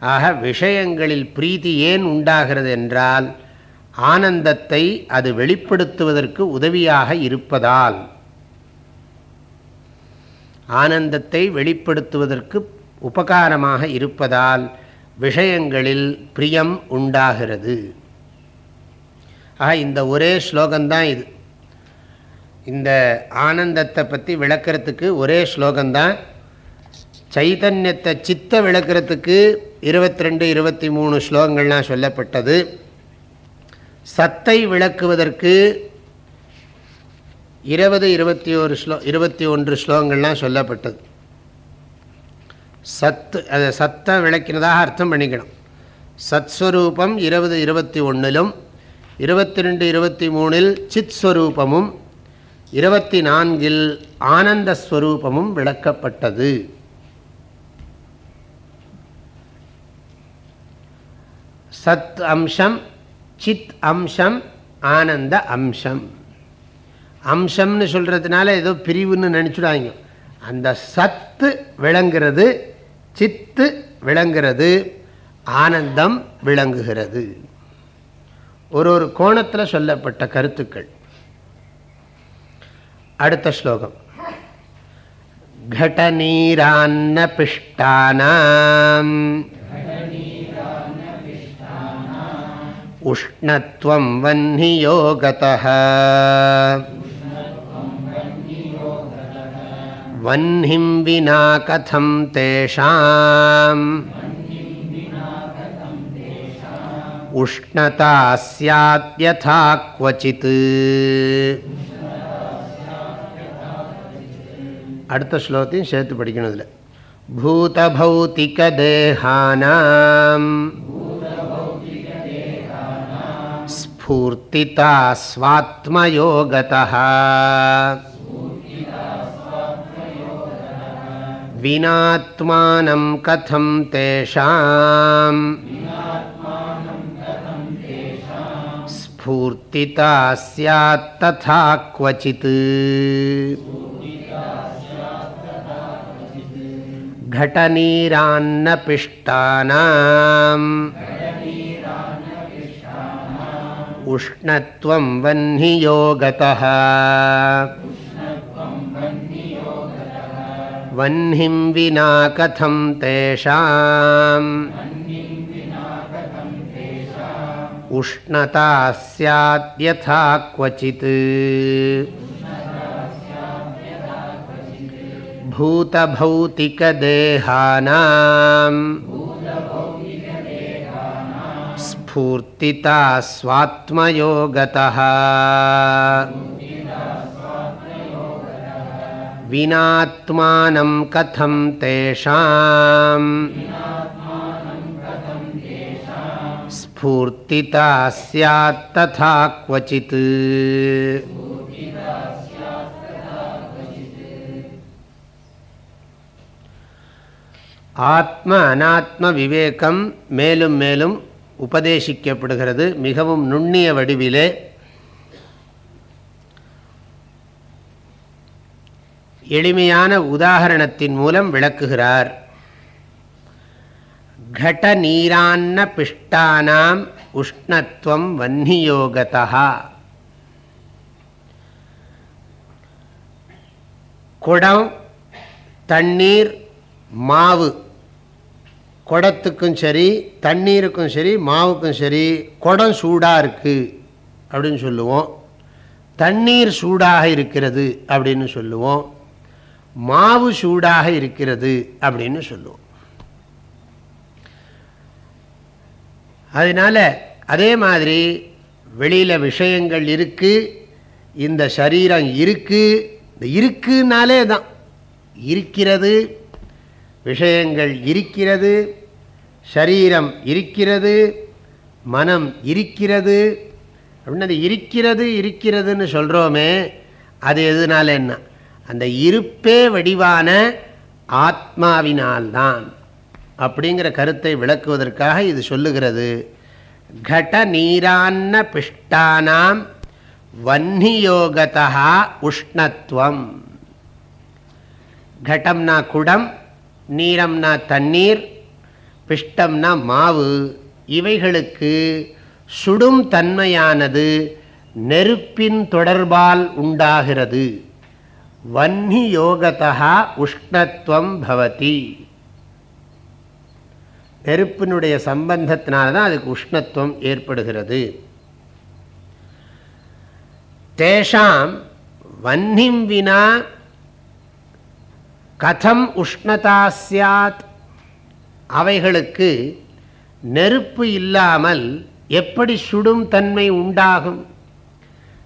ஆக விஷயங்களில் பிரீத்தி ஏன் உண்டாகிறது என்றால் ஆனந்தத்தை அது வெளிப்படுத்துவதற்கு உதவியாக இருப்பதால். ஆனந்தத்தை வெளிப்படுத்துவதற்கு உபகாரமாக இருப்பதால் விஷயங்களில் பிரியம் உண்டாகிறது. ஆக இந்த ஒரே ஸ்லோகந்தான் இது. இந்த ஆனந்தத்தை பற்றி விளக்கிறதுக்கு ஒரே ஸ்லோகந்தான் சைதன்யத்தை சித்த விளக்கிறதுக்கு இருபத்தி ரெண்டு இருபத்தி மூணு ஸ்லோகங்கள்லாம் சொல்லப்பட்டது. சத்தை விளக்குவதற்கு இருபது இருபத்தி ஒரு ஸ்லோ இருபத்தி ஒன்று ஸ்லோகங்கள்லாம் சொல்லப்பட்டது. சத்து அதை சத்தை விளக்கினதாக அர்த்தம் பண்ணிக்கணும். சத்ஸ்வரூபம் இருபது இருபத்தி ஒன்றிலும் இருபத்தி ரெண்டு இருபத்தி மூணில் சித் ஸ்வரூபமும் இருபத்தி நான்கில் ஆனந்த ஸ்வரூபமும் விளக்கப்பட்டது. சத் அம்சம் சித் அம்சம் ஆனந்த அம்சம் அம்சம்னு சொல்கிறதுனால ஏதோ பிரிவுன்னு நினச்சிடாங்க அந்த சத்து விளங்குறது சித்து விளங்குறது ஆனந்தம் விளங்குகிறது ஒரு ஒரு கோணத்தில் சொல்லப்பட்ட கருத்துக்கள் அடுத்த ஸ்லோகம் घटनीरान्न उष्णत्वं वह्नियो गतः वह्निं विना कथं तेषाम् उष्णता स्याद्यथा क्वचित् அடுத்த ஸ்லோகத்தையும் சேர்த்து படிக்கணும் இதில் பூதபௌத்திகதேகானாம் स्फूर्तिता स्वात्मयोगतः विनात्मानं कथं तेषाम्। स्फूर्तिता स्यात्तथा क्वचित्। घटनीरान्नपिष्टानाम्। उष्णत्वं वह्नियो गतः वह्निं विना कथं तेषाम् उष्णता स्याद्यथा क्वचित् भूतभौतिकदेहानाम् स्फूर्तिता स्वात्मयोगतः विनात्मानं कथं तेषाम् स्फूर्तिता स्यात्तथा क्वचित् ஆத்ம அனாத்ம விவேகம் மேலும் மேலும் உபதேசிக்கப்படுகிறது மிகவும் நுண்ணிய வடிவிலே. எளிமையான உதாரணத்தின் மூலம் விளக்குகிறார். கட நீரான்ன பிஷ்டானாம் உஷ்ணத்துவம் வன்னியோகதா குடம் தண்ணீர் மாவு. குடத்துக்கும் சரி தண்ணீருக்கும் சரி மாவுக்கும் சரி குடம் சூடாக இருக்குது அப்படின்னு சொல்லுவோம். தண்ணீர் சூடாக இருக்கிறது அப்படின்னு சொல்லுவோம். மாவு சூடாக இருக்கிறது அப்படின்னு சொல்லுவோம். அதனால அதே மாதிரி வெளியில் விஷயங்கள் இருக்குது இந்த சரீரம் இருக்குது இந்த இருக்குனாலே தான். இருக்கிறது விஷயங்கள் இருக்கிறது சரீரம் இருக்கிறது மனம் இருக்கிறது. அப்படின்னு அது இருக்கிறது இருக்கிறதுன்னு சொல்கிறோமே அது எதுனால என்ன? அந்த இருப்பே வடிவான ஆத்மாவினால்தான். அப்படிங்கிற கருத்தை விளக்குவதற்காக இது சொல்லுகிறது. கட நீரான்ன பிஷ்டானாம் வன்னியோகதா உஷ்ணத்துவம் கடம்னா குடம் நீரம்னா தண்ணீர் பிஷ்டம்னா மாவு. இவைகளுக்கு சுடும் தன்மையானது நெருப்பின் தொடர்பால் உண்டாகிறது. வன்னி யோகதா உஷ்ணத்துவம் பவதி. நெருப்பினுடைய சம்பந்தத்தினால தான் அதுக்கு உஷ்ணத்துவம் ஏற்படுகிறது. தேஷாம் வன்னிம் வினா கதம் உஷ்ணதா சாத். அவைகளுக்கு நெருப்பு இல்லாமல் எப்படி சுடும் தன்மை உண்டாகும்?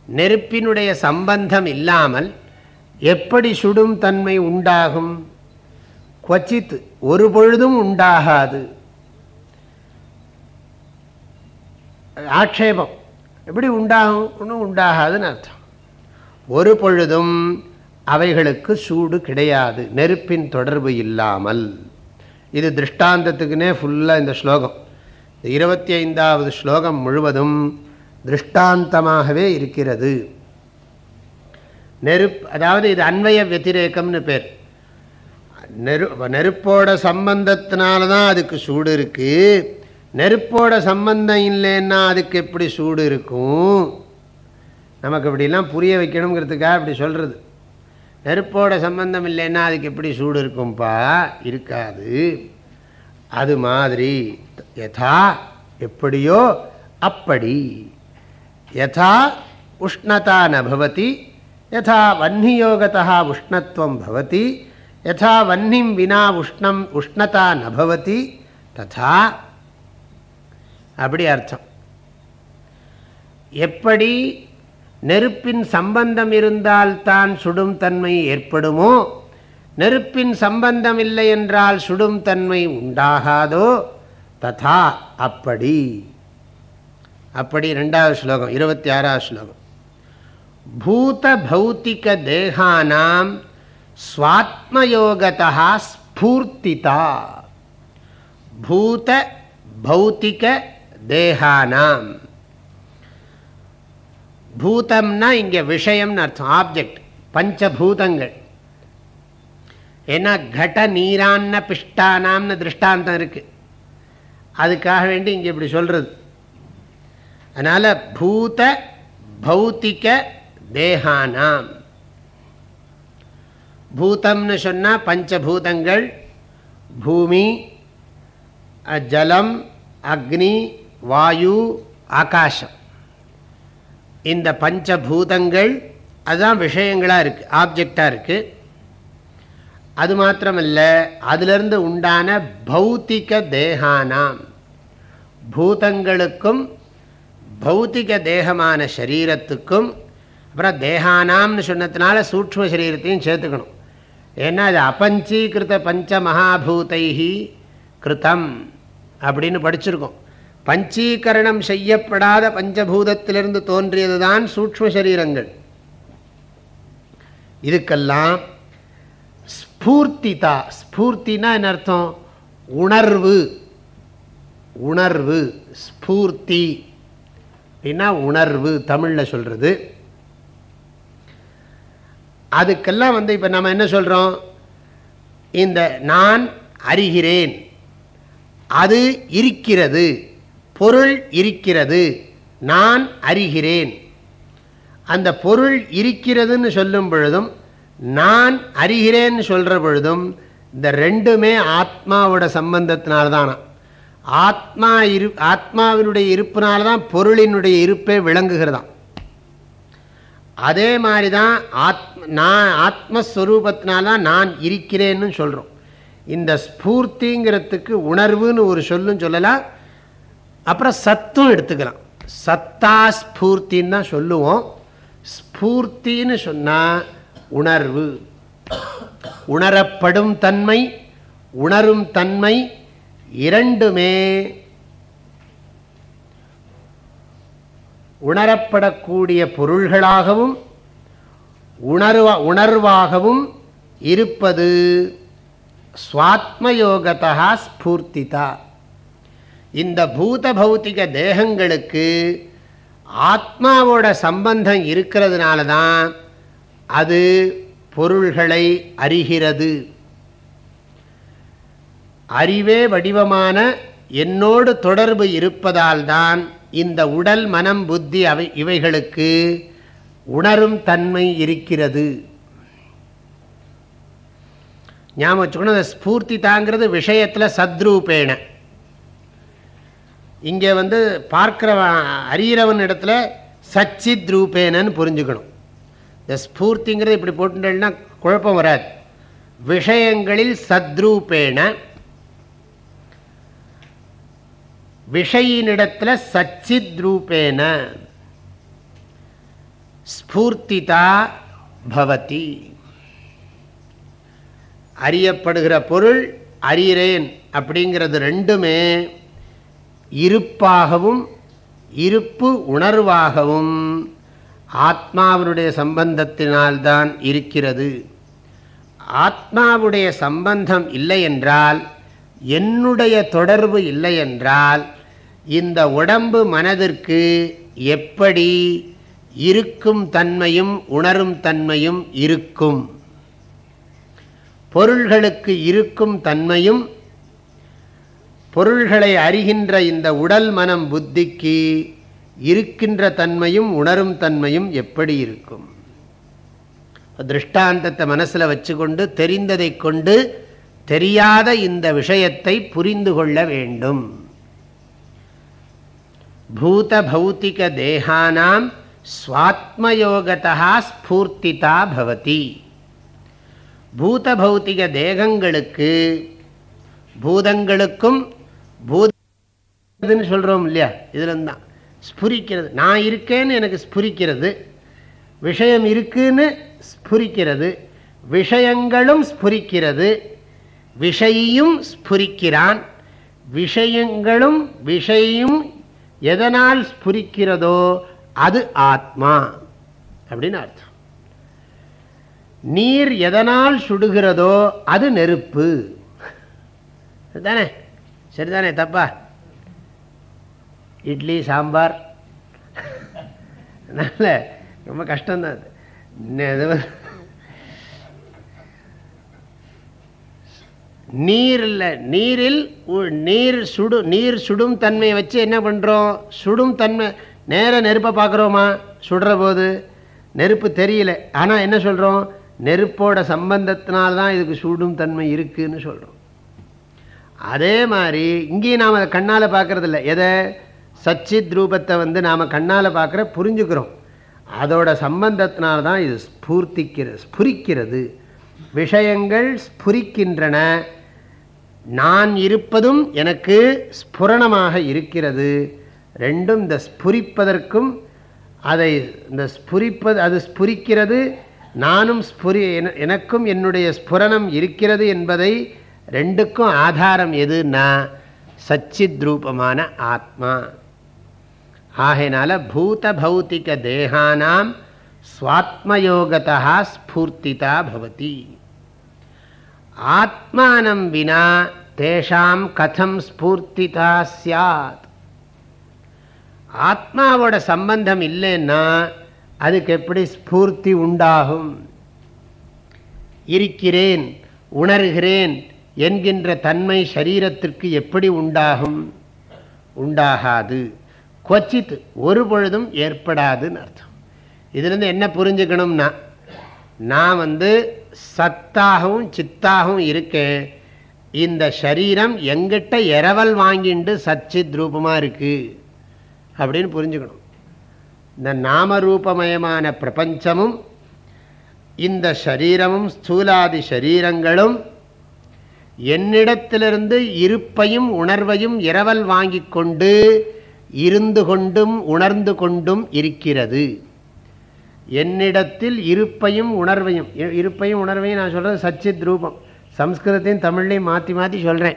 நெருப்பினுடைய சம்பந்தம் இல்லாமல் எப்படி சுடும் தன்மை உண்டாகும்? கொச்சித் ஒரு பொழுதும் உண்டாகாது. ஆட்சேபம். எப்படி உண்டாகும்? ஒன்றும் உண்டாகாதுன்னு அர்த்தம். ஒரு பொழுதும் அவைகளுக்கு சூடு கிடையாது நெருப்பின் தொடர்பு இல்லாமல். இது திருஷ்டாந்தத்துக்குனே ஃபுல்லாக இந்த ஸ்லோகம். இந்த இருபத்தி ஐந்தாவது ஸ்லோகம் முழுவதும் திருஷ்டாந்தமாகவே இருக்கிறது. நெருப் அதாவது இது அன்வய வத்திரேக்கம்னு பேர். நெரு நெருப்போட சம்பந்தத்தினால தான் அதுக்கு சூடு இருக்குது நெருப்போட சம்பந்தம் இல்லைன்னா அதுக்கு எப்படி சூடு இருக்கும்? நமக்கு இப்படிலாம் புரிய வைக்கணுங்கிறதுக்காக இப்படி சொல்கிறது நெருப்போட சம்பந்தம் இல்லைன்னா அதுக்கு எப்படி சூடு இருக்கும்பா? இருக்காது. அது மாதிரி. யதா எப்படியோ அப்படி. யதா உஷ்ணதா நபவதி யதா வன்னியோகத்தா உஷ்ணத்துவம் பவதி. யதா வன்னிம் வினா உஷ்ணம் உஷ்ணதா நபவதி ததா. அப்படி அர்த்தம். எப்படி நெருப்பின் சம்பந்தம் இருந்தால் தான் சுடும் தன்மை ஏற்படுமோ? நெருப்பின் சம்பந்தம் இல்லை என்றால் சுடும் தன்மை உண்டாகாதோ? ததா அப்படி. அப்படி ரெண்டாவது ஸ்லோகம் இருபத்தி ஆறாவது ஸ்லோகம். பூத பௌத்திக தேகானாம் ஸ்வாத்மயோகதா ஸ்பூர்த்திதா. பூத பௌத்திக தேகானாம். பூதம்னா இங்கே விஷயம்னு அர்த்தம். ஆப்ஜெக்ட் பஞ்சபூதங்கள். ஏன்னா கட நீரான்ன பிஷ்டானாம்னு திருஷ்டாந்தம் இருக்கு. அதுக்காக வேண்டி இங்கே இப்படி சொல்றது. அதனால பூத பௌத்திக தேகானாம். பூதம்னு சொன்னால் பஞ்சபூதங்கள் பூமி ஜலம் அக்னி வாயு ஆகாசம். இந்த பஞ்சபூதங்கள் அதுதான் விஷயங்களாக இருக்குது ஆப்ஜெக்டாக இருக்குது அது மாத்திரமல்ல அதிலிருந்து உண்டான பௌத்திக தேகானாம். பூதங்களுக்கும் பௌத்திக தேகமான சரீரத்துக்கும் அப்புறம் தேகானாம்னு சொன்னதுனால சூக்ம சரீரத்தையும் சேர்த்துக்கணும். ஏன்னா அது அபஞ்சீகிருத பஞ்ச மகாபூதைஹி கிருத்தம் அப்படின்னு படிச்சிருக்கோம். பஞ்சீகரணம் செய்யப்படாத பஞ்சபூதத்திலிருந்து தோன்றியது தான் சூக்ம சரீரங்கள். இதுக்கெல்லாம் ஸ்பூர்த்திதா ஸ்பூர்த்தினா என்ன அர்த்தம்? உணர்வு. உணர்வு ஸ்பூர்த்தி. அப்படின்னா உணர்வு தமிழில் சொல்கிறது அதுக்கெல்லாம் வந்து இப்போ நம்ம என்ன சொல்கிறோம் இந்த நான் அறிகிறேன். அது இருக்கிறது. பொருள் இருக்கிறது நான் அறிகிறேன். அந்த பொருள் இருக்கிறதுன்னு சொல்லும் பொழுதும் நான் அறிகிறேன்னு சொல்கிற பொழுதும் இந்த ரெண்டுமே ஆத்மாவோட சம்பந்தத்தினால்தானா? ஆத்மா இரு ஆத்மாவினுடைய இருப்பினால்தான் பொருளினுடைய இருப்பே விளங்குகிறதாம். அதே மாதிரி தான் ஆத்ம நான் ஆத்மஸ்வரூபத்தினால்தான் நான் இருக்கிறேன்னு சொல்கிறோம் இந்த ஸ்பூர்த்திங்கிறதுக்கு உணர்வுன்னு ஒரு சொல்லும் சொல்லலாம் அப்புறம் சத்தும் எடுத்துக்கலாம். சத்தா ஸ்பூர்த்தின்னு தான் சொல்லுவோம். ஸ்பூர்த்தின்னு சொன்னால் உணர்வு. உணரப்படும் தன்மை உணரும் தன்மை இரண்டுமே உணரப்படக்கூடிய பொருள்களாகவும் உணர்வா உணர்வாகவும் இருப்பது. சுவாத்மயோகதா ஸ்பூர்த்திதா. இந்த பூத பௌத்திக தேகங்களுக்கு ஆத்மாவோட சம்பந்தம் இருக்கிறதுனால தான் அது பொருள்களை அறிகிறது. அறிவே வடிவமான என்னோடு தொடர்பு இருப்பதால் தான் இந்த உடல் மனம் புத்தி அவை இவைகளுக்கு உணரும் தன்மை இருக்கிறது. ஞாபகம் வச்சுக்கணும் அந்த ஸ்பூர்த்தி தாங்கிறது விஷயத்தில் சத்ரூபேண. இங்கே வந்து பார்க்குறவன் அறிகிறவன் இடத்துல சச்சித் ரூபேனன்னு புரிஞ்சுக்கணும். இந்த ஸ்பூர்த்திங்கிறது இப்படி போட்டுட்டேன்னா குழப்பம் வராது. விஷயங்களில் சத்ரூபேண விஷயினிடத்தில் சச்சித் ரூபேன ஸ்பூர்த்திதா பவதி. அறியப்படுகிற பொருள் அறிகிறேன் அப்படிங்கிறது ரெண்டுமே இருப்பாகவும் இருப்பு உணர்வாகவும் ஆத்மாவினுடைய சம்பந்தத்தினால்தான் இருக்கிறது. ஆத்மாவுடைய சம்பந்தம் இல்லை என்றால் என்னுடைய தொடர்பு இல்லை என்றால் இந்த உடம்பு மனதிற்கு எப்படி இருக்கும் தன்மையும் உணரும் தன்மையும் இருக்கும். பொருள்களுக்கு இருக்கும் தன்மையும் பொருள்களை அறிகின்ற இந்த உடல் மனம் புத்திக்கு இருக்கின்ற தன்மையும் உணரும் தன்மையும் எப்படி இருக்கும்? திருஷ்டாந்தத்தை மனசில் வச்சுக்கொண்டு தெரிந்ததை கொண்டு தெரியாத இந்த விஷயத்தை புரிந்து கொள்ள வேண்டும். பூத பௌத்திக தேகானாம் ஸ்வாத்மயோகதா ஸ்பூர்த்திதா பவதி. பூத பௌத்திக தேகங்களுக்கு பூதங்களுக்கும் பூதன்னு சொல்கிறோம் இல்லையா? இதுல தான் ஸ்புரிக்கிறது. நான் இருக்கேன்னு எனக்கு ஸ்புரிக்கிறது. விஷயம் இருக்குன்னு ஸ்புரிக்கிறது. விஷயங்களும் ஸ்புரிக்கிறது. விஷையும் ஸ்புரிக்கிறான். விஷயங்களும் விஷையும் எதனால் ஸ்புரிக்கிறதோ அது ஆத்மா. அப்படின்னு அர்த்தம். நீர் எதனால் சுடுகிறதோ அது நெருப்பு. தானே சரிதானே தப்பா? இட்லி சாம்பார். அதனால் ரொம்ப கஷ்டம்தான் அது. நீரில் நீரில் நீர் சுடு நீர் சுடும் தன்மையை வச்சு என்ன பண்ணுறோம் சுடும் தன்மை நேர நெருப்பை பார்க்குறோமா? சுடுற போது. நெருப்பு தெரியல. ஆனால் என்ன சொல்கிறோம் நெருப்போட சம்பந்தத்தினால்தான் இதுக்கு சுடும் தன்மை இருக்குதுன்னு சொல்கிறோம் அதே மாதிரி இங்கேயும் நாம் அதை கண்ணால் பார்க்குறதில்ல. எதை? சச்சித் ரூபத்தை வந்து நாம் கண்ணால் பார்க்குற புரிஞ்சுக்கிறோம். அதோட சம்பந்தத்தினால்தான் இது ஸ்பூர்த்திக்கிறது ஸ்புரிக்கிறது. விஷயங்கள் ஸ்புரிக்கின்றன. நான் இருப்பதும் எனக்கு ஸ்புரணமாக இருக்கிறது. ரெண்டும் இந்த ஸ்புரிப்பதற்கும் அதை இந்த ஸ்புரிப்பது அது ஸ்புரிக்கிறது. நானும் ஸ்புரி எனக்கும் என்னுடைய ஸ்புரணம் இருக்கிறது என்பதை ரெண்டுக்கும் ஆதாரம் எதுன்னா சச்சித் ரூபமான ஆத்மா. ஆகையினால பூத பௌத்திக தேகானாம் சுவாத்மயோகதா ஸ்பூர்த்திதா பவதி. ஆத்மானம் வினா தேஷாம் கதம் ஸ்பூர்த்திதா சாத் ஆத்மாவோட சம்பந்தம் இல்லைன்னா அதுக்கு எப்படி ஸ்பூர்த்தி உண்டாகும்? இருக்கிறேன் உணர்கிறேன் என்கின்ற தன்மை சரீரத்திற்கு எப்படி உண்டாகும்? உண்டாகாது. கொச்சித்து ஒரு பொழுதும் ஏற்படாதுன்னு அர்த்தம். இதுலேருந்து என்ன புரிஞ்சுக்கணும்னா நான் வந்து சத்தாகவும் சித்தாகவும் இருக்கேன். இந்த சரீரம் எங்கிட்ட இரவல் வாங்கிண்டு சச்சித் ரூபமாக இருக்குது அப்படின்னு புரிஞ்சுக்கணும். இந்த நாமரூபமயமான பிரபஞ்சமும் இந்த சரீரமும் ஸ்தூலாதி சரீரங்களும் என்னிடத்திலிருந்து இருப்பையும் உணர்வையும் இரவல் வாங்கி கொண்டு இருந்து கொண்டும் உணர்ந்து கொண்டும் இருக்கிறது. என்னிடத்தில் இருப்பையும் உணர்வையும் இருப்பையும் உணர்வையும் நான் சொல்கிறது சச்சித் ரூபம். சம்ஸ்கிருதத்தையும் தமிழ்லையும் மாற்றி மாற்றி சொல்கிறேன்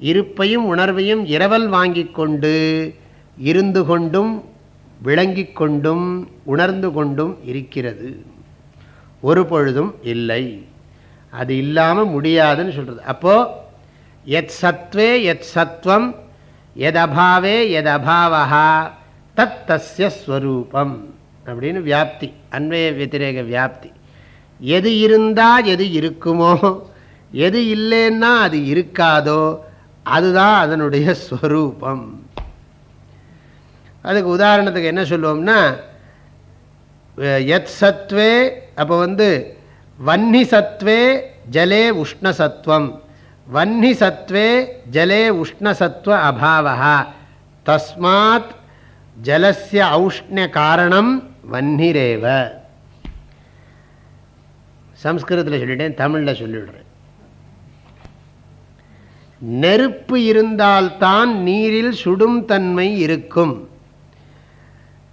இருப்பையும் உணர்வையும் இரவல் வாங்கி கொண்டு இருந்து கொண்டும் விளங்கி கொண்டும் உணர்ந்து கொண்டும் இருக்கிறது. ஒரு பொழுதும் இல்லை. அது இல்லாமல் முடியாதுன்னு சொல்கிறது அப்போது எத் சத்வே எத் சத்வம் எத் அபாவே எத் அபாவா தத் தஸ்ய ஸ்வரூபம் அப்படின்னு வியாப்தி அன்வய வத்திரேக வியாப்தி. எது இருந்தால் எது இருக்குமோ எது இல்லைன்னா அது இருக்காதோ அதுதான் அதனுடைய ஸ்வரூபம். அதுக்கு உதாரணத்துக்கு என்ன சொல்லுவோம்னா எத் சத்வே அப்போ வந்து வன்னி சத்வே ஜலே உஷ்ணசத்வம். வன்னி சத்வே ஜலே உஷ்ணசத்வ அபாவா தஸ்மாத் ஜலசிய ஔஷ்ணிய காரணம் வன்னிரேவ. சம்ஸ்கிருதத்தில் சொல்லிட்டேன் தமிழில் சொல்லிடுறேன். நெருப்பு இருந்தால்தான் நீரில் சுடும் தன்மை இருக்கும்.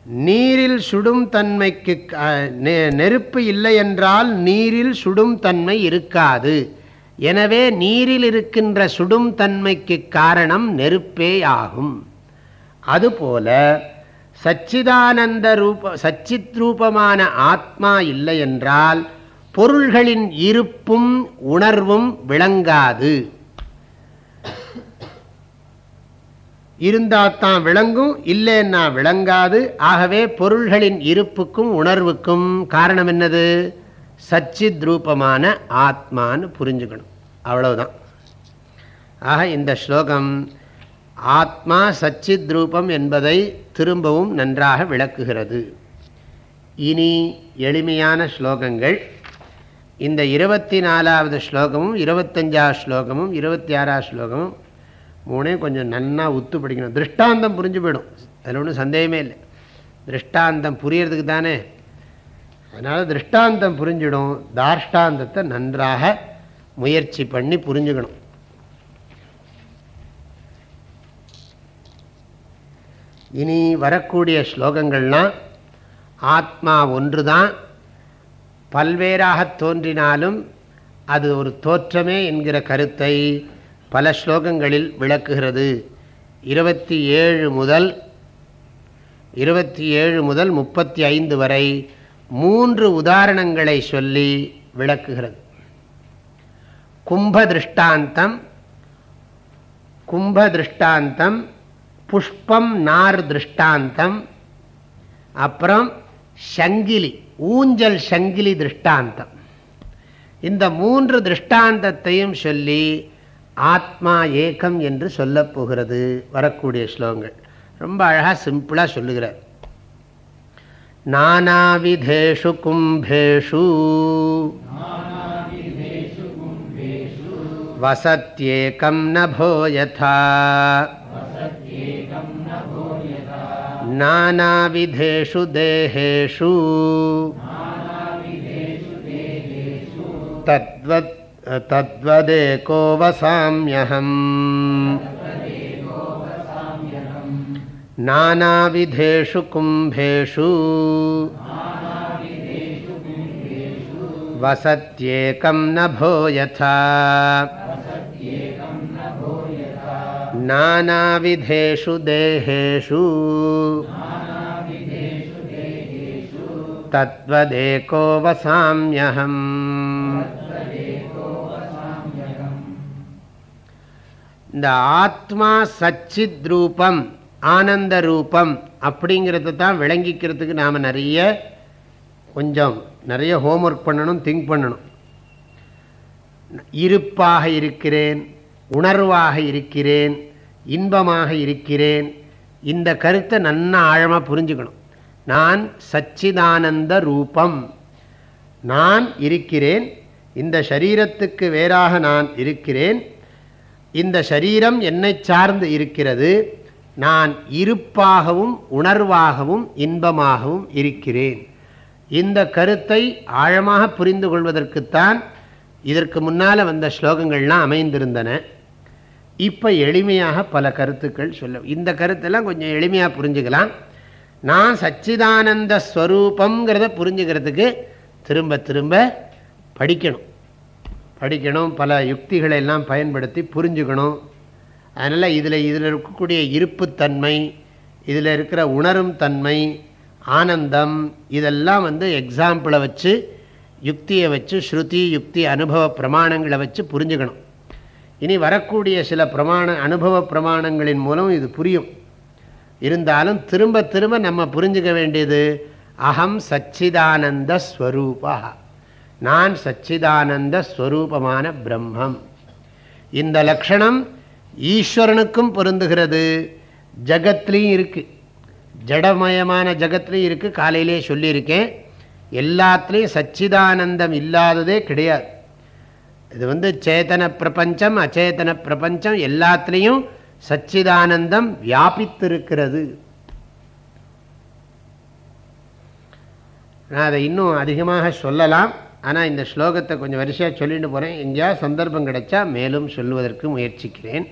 நீரில் சுடும் தன்மைக்கு நெருப்பு இல்லை என்றால் நீரில் சுடும் தன்மை இருக்காது. எனவே நீரில் இருக்கின்ற சுடும் தன்மைக்கு காரணம் நெருப்பே ஆகும். அதுபோல சச்சிதானந்த ரூப சச்சித் ரூபமான ஆத்மா இல்லை என்றால் பொருள்களின் இருப்பும் உணர்வும் விளங்காது. இருந்தால்தான் விளங்கும் இல்லைன்னா விளங்காது. ஆகவே பொருள்களின் இருப்புக்கும் உணர்வுக்கும் காரணம் என்னது? சச்சித் ரூபமான ஆத்மான்னு புரிஞ்சுக்கணும். அவ்வளவுதான். ஆக இந்த ஸ்லோகம் ஆத்மா சச்சித் ரூபம் என்பதை திரும்பவும் நன்றாக விளக்குகிறது. இனி எளிமையான ஸ்லோகங்கள். இந்த இருபத்தி நாலாவது ஸ்லோகமும் இருபத்தஞ்சாவது ஸ்லோகமும் இருபத்தி ஆறாவது ஸ்லோகமும் மூணையும் கொஞ்சம் நன்னா உத்து படிக்கணும். திருஷ்டாந்தம் புரிஞ்சு போயிடும். அதில் ஒன்றும் சந்தேகமே இல்லை. திருஷ்டாந்தம் புரியறதுக்கு தானே. அதனால் திருஷ்டாந்தம் புரிஞ்சிடும். தாஷ்டாந்தத்தை நன்றாக முயற்சி பண்ணி புரிஞ்சுக்கணும். இனி வரக்கூடிய ஸ்லோகங்கள்லாம் ஆத்மா ஒன்று தான் பல்வேறாக தோன்றினாலும் அது ஒரு தோற்றமே என்கிற கருத்தை பல ஸ்லோகங்களில் விளக்குகிறது. இருபத்தி ஏழு முதல் இருபத்தி ஏழு முதல் முப்பத்தி ஐந்து வரை மூன்று உதாரணங்களை சொல்லி விளக்குகிறது. கும்ப திருஷ்டாந்தம் கும்ப திருஷ்டாந்தம் புஷ்பம் நார் திருஷ்டாந்தம் அப்புறம் சங்கிலி ஊஞ்சல் சங்கிலி திருஷ்டாந்தம். இந்த மூன்று திருஷ்டாந்தத்தையும் சொல்லி ஆத்மா ஏகம் என்று சொல்லப்போகிறது வரக்கூடிய ஸ்லோகங்கள். ரொம்ப அழகாக சிம்பிளாக சொல்லுகிறார். நானாவிதேஷு கும்பேஷு. வசத்யேகம் நபோயதா நானாவிதேஷு தேகேஷு. தத்வத் तद्वदेको वसाम्यहम्। नानाविधेषु कुम्भेषु। वसत्येकं नभो यथा नानाविधेषु देहेषु। तद्वदेको वसाम्यहम्। இந்த ஆத்மா சச்சித் ரூபம் ஆனந்த ரூபம் அப்படிங்கிறத தான் விளங்கிக்கிறதுக்கு நாம் நிறைய கொஞ்சம் நிறைய ஹோம்ஒர்க் பண்ணணும் திங்க் பண்ணணும். இருப்பாக இருக்கிறேன் உணர்வாக இருக்கிறேன் இன்பமாக இருக்கிறேன் இந்த கருத்தை நன்ன ஆழமாக புரிஞ்சுக்கணும். நான் சச்சிதானந்த ரூபம் நான் இருக்கிறேன் இந்த சரீரத்துக்கு வேறாக நான் இருக்கிறேன் இந்த சரீரம் என்னை சார்ந்து இருக்கிறது. நான் இருப்பாகவும் உணர்வாகவும் இன்பமாகவும் இருக்கிறேன். இந்த கருத்தை ஆழமாக புரிந்து கொள்வதற்குத்தான் இதற்கு முன்னால் வந்த ஸ்லோகங்கள்லாம் அமைந்திருந்தன. இப்போ எளிமையாக பல கருத்துக்கள் சொல்ல இந்த கருத்தெல்லாம் கொஞ்சம் எளிமையாக புரிஞ்சுக்கலாம். நான் சச்சிதானந்த ஸ்வரூபங்கிறத புரிஞ்சுக்கிறதுக்கு திரும்ப திரும்ப படிக்கணும். படிக்கணும் பல யுக்திகளை எல்லாம் பயன்படுத்தி புரிஞ்சுக்கணும். அதனால் இதில் இதில் இருக்கக்கூடிய இருப்புத்தன்மை இதில் இருக்கிற உணரும் தன்மை ஆனந்தம் இதெல்லாம் வந்து எக்ஸாம்பிளை வச்சு யுக்தியை வச்சு ஸ்ருதி யுக்தி அனுபவ பிரமாணங்களை வச்சு புரிஞ்சுக்கணும். இனி வரக்கூடிய சில பிரமாண அனுபவ பிரமாணங்களின் மூலம் இது புரியும். இருந்தாலும் திரும்ப திரும்ப நம்ம புரிஞ்சுக்க வேண்டியது அகம் சச்சிதானந்த ஸ்வரூபா. நான் சச்சிதானந்த ஸ்வரூபமான பிரம்மம். இந்த லக்ஷணம் ஈஸ்வரனுக்கும் பொருந்துகிறது. ஜகத்லேயும் இருக்குது ஜடமயமான ஜகத்லேயும் இருக்குது காலையிலே சொல்லியிருக்கேன். எல்லாத்துலேயும் சச்சிதானந்தம் இல்லாததே கிடையாது. இது வந்து சேத்தன பிரபஞ்சம் அச்சேதன பிரபஞ்சம் எல்லாத்துலேயும் சச்சிதானந்தம் வியாபித்திருக்கிறது. நான் அதை இன்னும் அதிகமாக சொல்லலாம். ஆனால் இந்த ஸ்லோகத்தை கொஞ்சம் வரிசையாக சொல்லிட்டு போகிறேன் எங்கேயா சந்தர்ப்பம் கிடைச்சா மேலும் சொல்லுவதற்கு முயற்சிக்கிறேன்.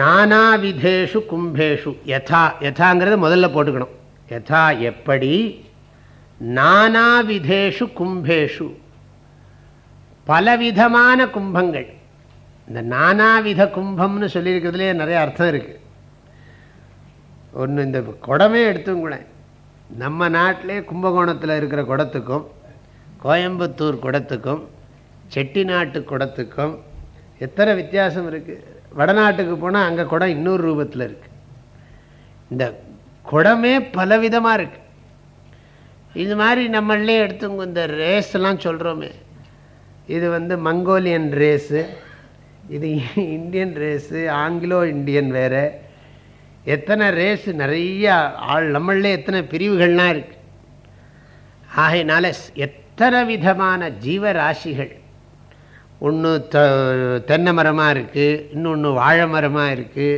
நானாவிதேஷு கும்பேஷு. யதா யதாங்கிறத முதல்ல போட்டுக்கணும். யதா எப்படி? நானாவிதேஷு கும்பேஷு. பலவிதமான கும்பங்கள். இந்த நானாவித கும்பம்னு சொல்லியிருக்கிறதுலே நிறைய அர்த்தம் இருக்குது ஒன்று இந்த குடமே கூட நம்ம நாட்டிலே கும்பகோணத்தில் இருக்கிற குடத்துக்கும் கோயம்புத்தூர் குடத்துக்கும் செட்டிநாட்டு குடத்துக்கும் எத்தனை வித்தியாசம் இருக்குது வடநாட்டுக்கு போனால் அங்கே குடம் இன்னொரு ரூபத்தில் இருக்குது இந்த குடமே பலவிதமாக இருக்குது இது மாதிரி நம்மளே எடுத்துங்க இந்த ரேஸ்லாம் சொல்கிறோமே இது வந்து மங்கோலியன் ரேஸு இது இந்தியன் ரேஸு ஆங்கிலோ இண்டியன் வேறு. எத்தனை ரேஸு நிறைய ஆள் நம்மளே எத்தனை பிரிவுகள்லாம் இருக்குது ஆகையினால எத்தனை விதமான ஜீவராசிகள். ஒன்று த தென்னை மரமாக இருக்குது இன்னொன்று வாழை மரமாக இருக்குது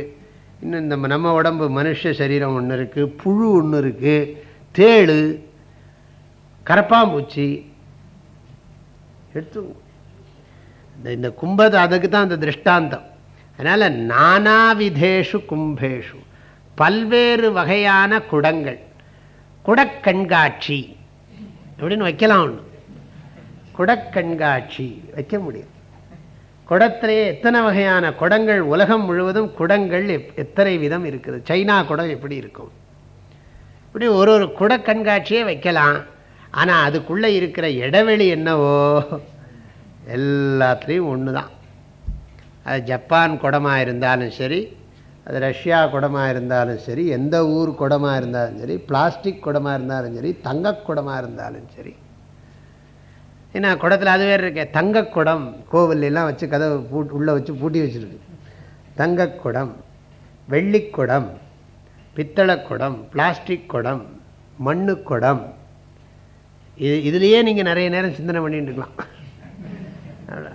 இன்னும் இந்த நம்ம உடம்பு மனுஷ சரீரம் ஒன்று இருக்குது புழு ஒன்று இருக்குது தேள் கரப்பாம்பூச்சி எடுத்து இந்த இந்த கும்பது அதுக்கு தான் அந்த திருஷ்டாந்தம். அதனால் நானாவிதேஷு கும்பேஷு. பல்வேறு வகையான குடங்கள். குடக்கண்காட்சி. அப்படின்னு வைக்கலாம் ஒன்று குடக்கண்காட்சி வைக்க முடியும். குடத்திலேயே எத்தனை வகையான குடங்கள் உலகம் முழுவதும் குடங்கள் எத்தனை விதம் இருக்குது? சைனா குடம் எப்படி இருக்கும்? இப்படி ஒரு ஒரு குட கண்காட்சியே வைக்கலாம். ஆனால் அதுக்குள்ளே இருக்கிற இடைவெளி என்னவோ? எல்லாத்துலேயும் ஒன்று தான் அது ஜப்பான் குடமாக இருந்தாலும் சரி அது ரஷ்யா குடமாக இருந்தாலும் சரி எந்த ஊர் குடமாக இருந்தாலும் சரி பிளாஸ்டிக் குடமாக இருந்தாலும் சரி தங்க குடமாக இருந்தாலும் சரி ஏன்னா குடத்தில் அது வேறு இருக்கே. தங்கக்குடம். கோவில்லாம் வச்சு கதவை பூட் உள்ளே வச்சு பூட்டி வச்சுருக்கு. தங்கக்குடம் வெள்ளிக்குடம் பித்தளைக்குடம் பிளாஸ்டிக் குடம் மண்ணு குடம் இது இதுலேயே நீங்கள் நிறைய நேரம் சிந்தனை பண்ணிட்டு இருக்கலாம்.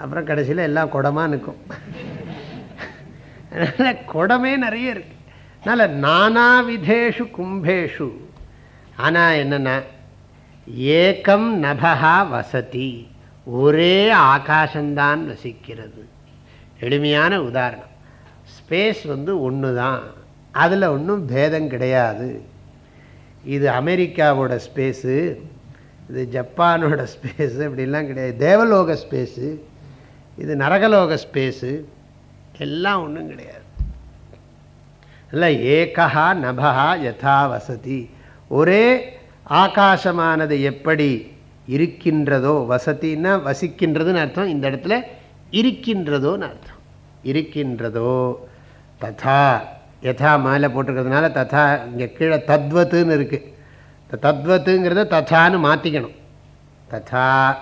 அப்புறம் கடைசியில் எல்லாம் குடமாக நிற்கும். அதனால் குடமே நிறைய இருக்குது அதனால் நானாவிதேஷு கும்பேஷு. ஆனால் என்னென்னா ஏக்கம் நபகா வசதி. ஒரே ஆகாசந்தான் வசிக்கிறது. எளிமையான உதாரணம். ஸ்பேஸ் வந்து ஒன்று தான் அதில் ஒன்றும் பேதம் கிடையாது. இது அமெரிக்காவோட ஸ்பேஸு இது ஜப்பானோட ஸ்பேஸு இப்படிலாம் கிடையாது. தேவலோக ஸ்பேஸு இது நரகலோக ஸ்பேஸு எல்லாம் ஒன்றும் கிடையாது. இல்லை ஏகா நபகா யதா வசதி. ஒரே ஆகாசமானது எப்படி இருக்கின்றதோ வசதின்னா வசிக்கின்றதுன்னு அர்த்தம். இந்த இடத்துல இருக்கின்றதோன்னு அர்த்தம். இருக்கின்றதோ ததா யதா மேலே போட்டிருக்கிறதுனால ததா இங்கே கீழே தத்வத்துன்னு இருக்குது இந்த தத்வத்துங்கிறத ததான்னு மாற்றிக்கணும் ததா.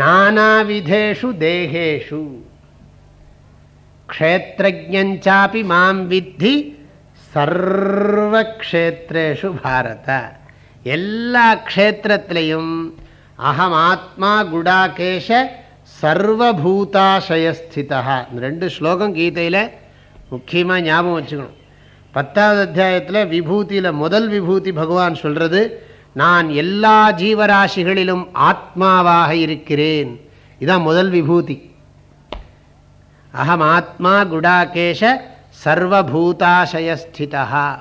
நானாவிதேஷு தேகேஷு. க்ஷேத்திரஜாப்பி மாம் வித்தி சர்வக்ஷேத்ரேஷு பாரத. எல்லா க்ஷேத்திரத்திலையும் அகம் ஆத்மா குடாகேஷ சர்வபூதாசயஸ்திதா. இந்த ரெண்டு ஸ்லோகம் கீதையில் முக்கியமாக ஞாபகம் வச்சுக்கணும். பத்தாவது அத்தியாயத்தில் விபூதியில் முதல் விபூதி பகவான் சொல்கிறது நான் எல்லா ஜீவராசிகளிலும் ஆத்மாவாக இருக்கிறேன். இதுதான் முதல் விபூதி. அகம் ஆத்மா குடாகேஷ சர்வபூதாசயஸ்திதா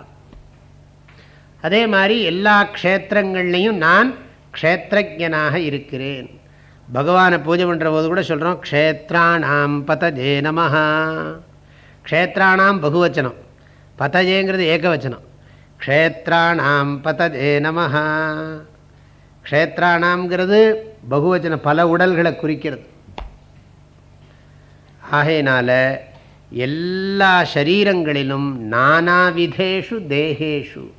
அதே மாதிரி எல்லா க்ஷேத்திரங்கள்லையும் நான் க்ஷேத்திரஜனாக இருக்கிறேன். பகவானை பூஜை பண்ணுற போது கூட சொல்கிறோம் க்ஷேத்ராணாம் பதஜே நமஹா. க்ஷேத்ராணாம் பகுவச்சனம். பதஜேங்கிறது ஏகவச்சனம். க்ஷேத்ராணாம் பதஜே நமஹா. க்ஷேத்ராணாம்ங்கிறது பகுவச்சனம் பல உடல்களை குறிக்கிறது. ஆகையினால எல்லா சரீரங்களிலும் நானாவிதேஷு தேகேஷு.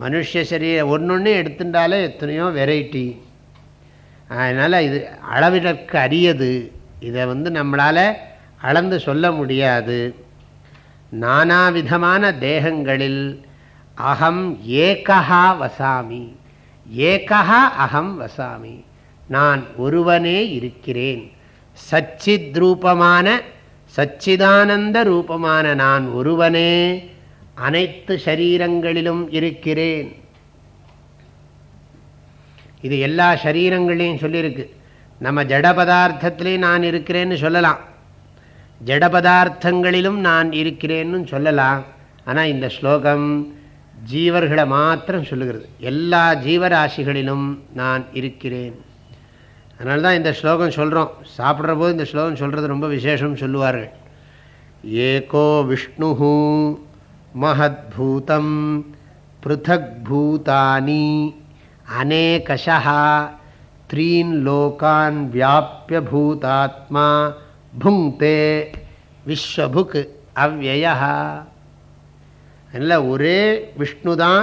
மனுஷ சரீரம் ஒன்று ஒன்று எடுத்துட்டாலே எத்தனையோ வெரைட்டி அதனால் இது அளவிற்கு அரியது. இதை வந்து நம்மளால் அளந்து சொல்ல முடியாது. நானாவிதமான தேகங்களில் அகம் ஏகா வசாமி. ஏகா அகம் வசாமி. நான் ஒருவனே இருக்கிறேன். சச்சித்ரூபமான சச்சிதானந்த ரூபமான நான் ஒருவனே அனைத்து சரீரங்களிலும் இருக்கிறேன். இது எல்லா சரீரங்களையும் சொல்லியிருக்கு நம்ம ஜட பதார்த்தத்திலையும் நான் இருக்கிறேன்னு சொல்லலாம். ஜட பதார்த்தங்களிலும் நான் இருக்கிறேன்னு சொல்லலாம். ஆனால் இந்த ஸ்லோகம் ஜீவர்களை மாத்திரம் சொல்லுகிறது. எல்லா ஜீவராசிகளிலும் நான் இருக்கிறேன். அதனால தான் இந்த ஸ்லோகம் சொல்கிறோம் சாப்பிட்ற போது இந்த ஸ்லோகம் சொல்கிறது ரொம்ப விசேஷம் சொல்லுவார்கள். ஏகோ விஷ்ணு மகத்பூதம் பிருத்தக் பூதானி அநேகஷா த்ரீன் லோகான் வியாபிய பூதாத்மா புங்தே விஸ்வபுக் அவ்வயா அதில் ஒரே விஷ்ணு தான்